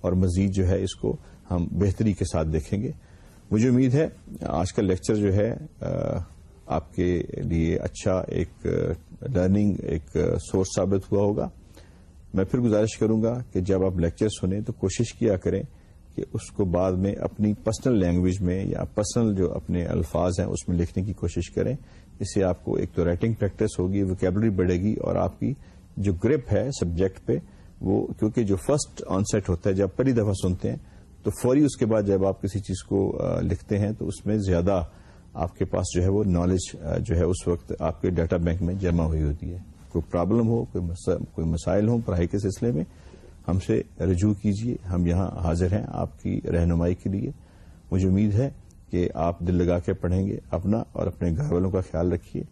اور مزید جو ہے اس کو ہم بہتری کے ساتھ دیکھیں گے۔ مجھے امید ہے، آج کا لیکچر جو ہے آپ کے لیے اچھا ایک لرننگ ایک سورس ثابت ہوا ہوگا۔ میں پھر گزارش کروں گا کہ جب آپ لیکچر سنیں تو کوشش کیا کریں کہ اس کو بعد میں اپنی پرسنل لینگویج میں یا پرسنل جو اپنے الفاظ ہیں اس میں لکھنے کی کوشش کریں۔ اس سے آپ کو ایک تو رائٹنگ پریکٹس ہوگی ویکیبلری بڑھے گی اور آپ کی جو گرپ ہے سبجیکٹ پہ، وہ کیونکہ جو فرسٹ آن سیٹ ہوتا ہے، جب پہلی دفعہ سنتے ہیں، تو فوری اس کے بعد جب آپ کسی چیز کو لکھتے ہیں، تو اس میں زیادہ آپ کے پاس جو ہے وہ نالج جو ہے اس وقت آپ کے ڈیٹا بینک میں جمع ہوئی ہوتی ہے۔ کوئی پرابلم ہو، کوئی مسائل ہوں پڑھائی کے سلسلے میں، ہم سے رجوع کیجیے ہم یہاں حاضر ہیں آپ کی رہنمائی کے لیے۔ مجھے امید ہے کہ آپ دل لگا کے پڑھیں گے اپنا اور اپنے گھر والوں کا خیال رکھیے۔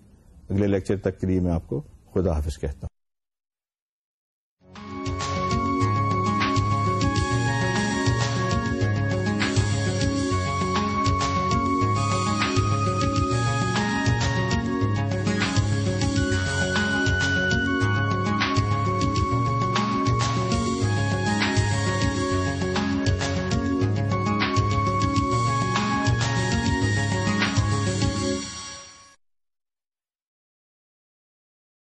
اگلے لیکچر تک کے لیے میں آپ کو خدا حافظ کہتا ہوں۔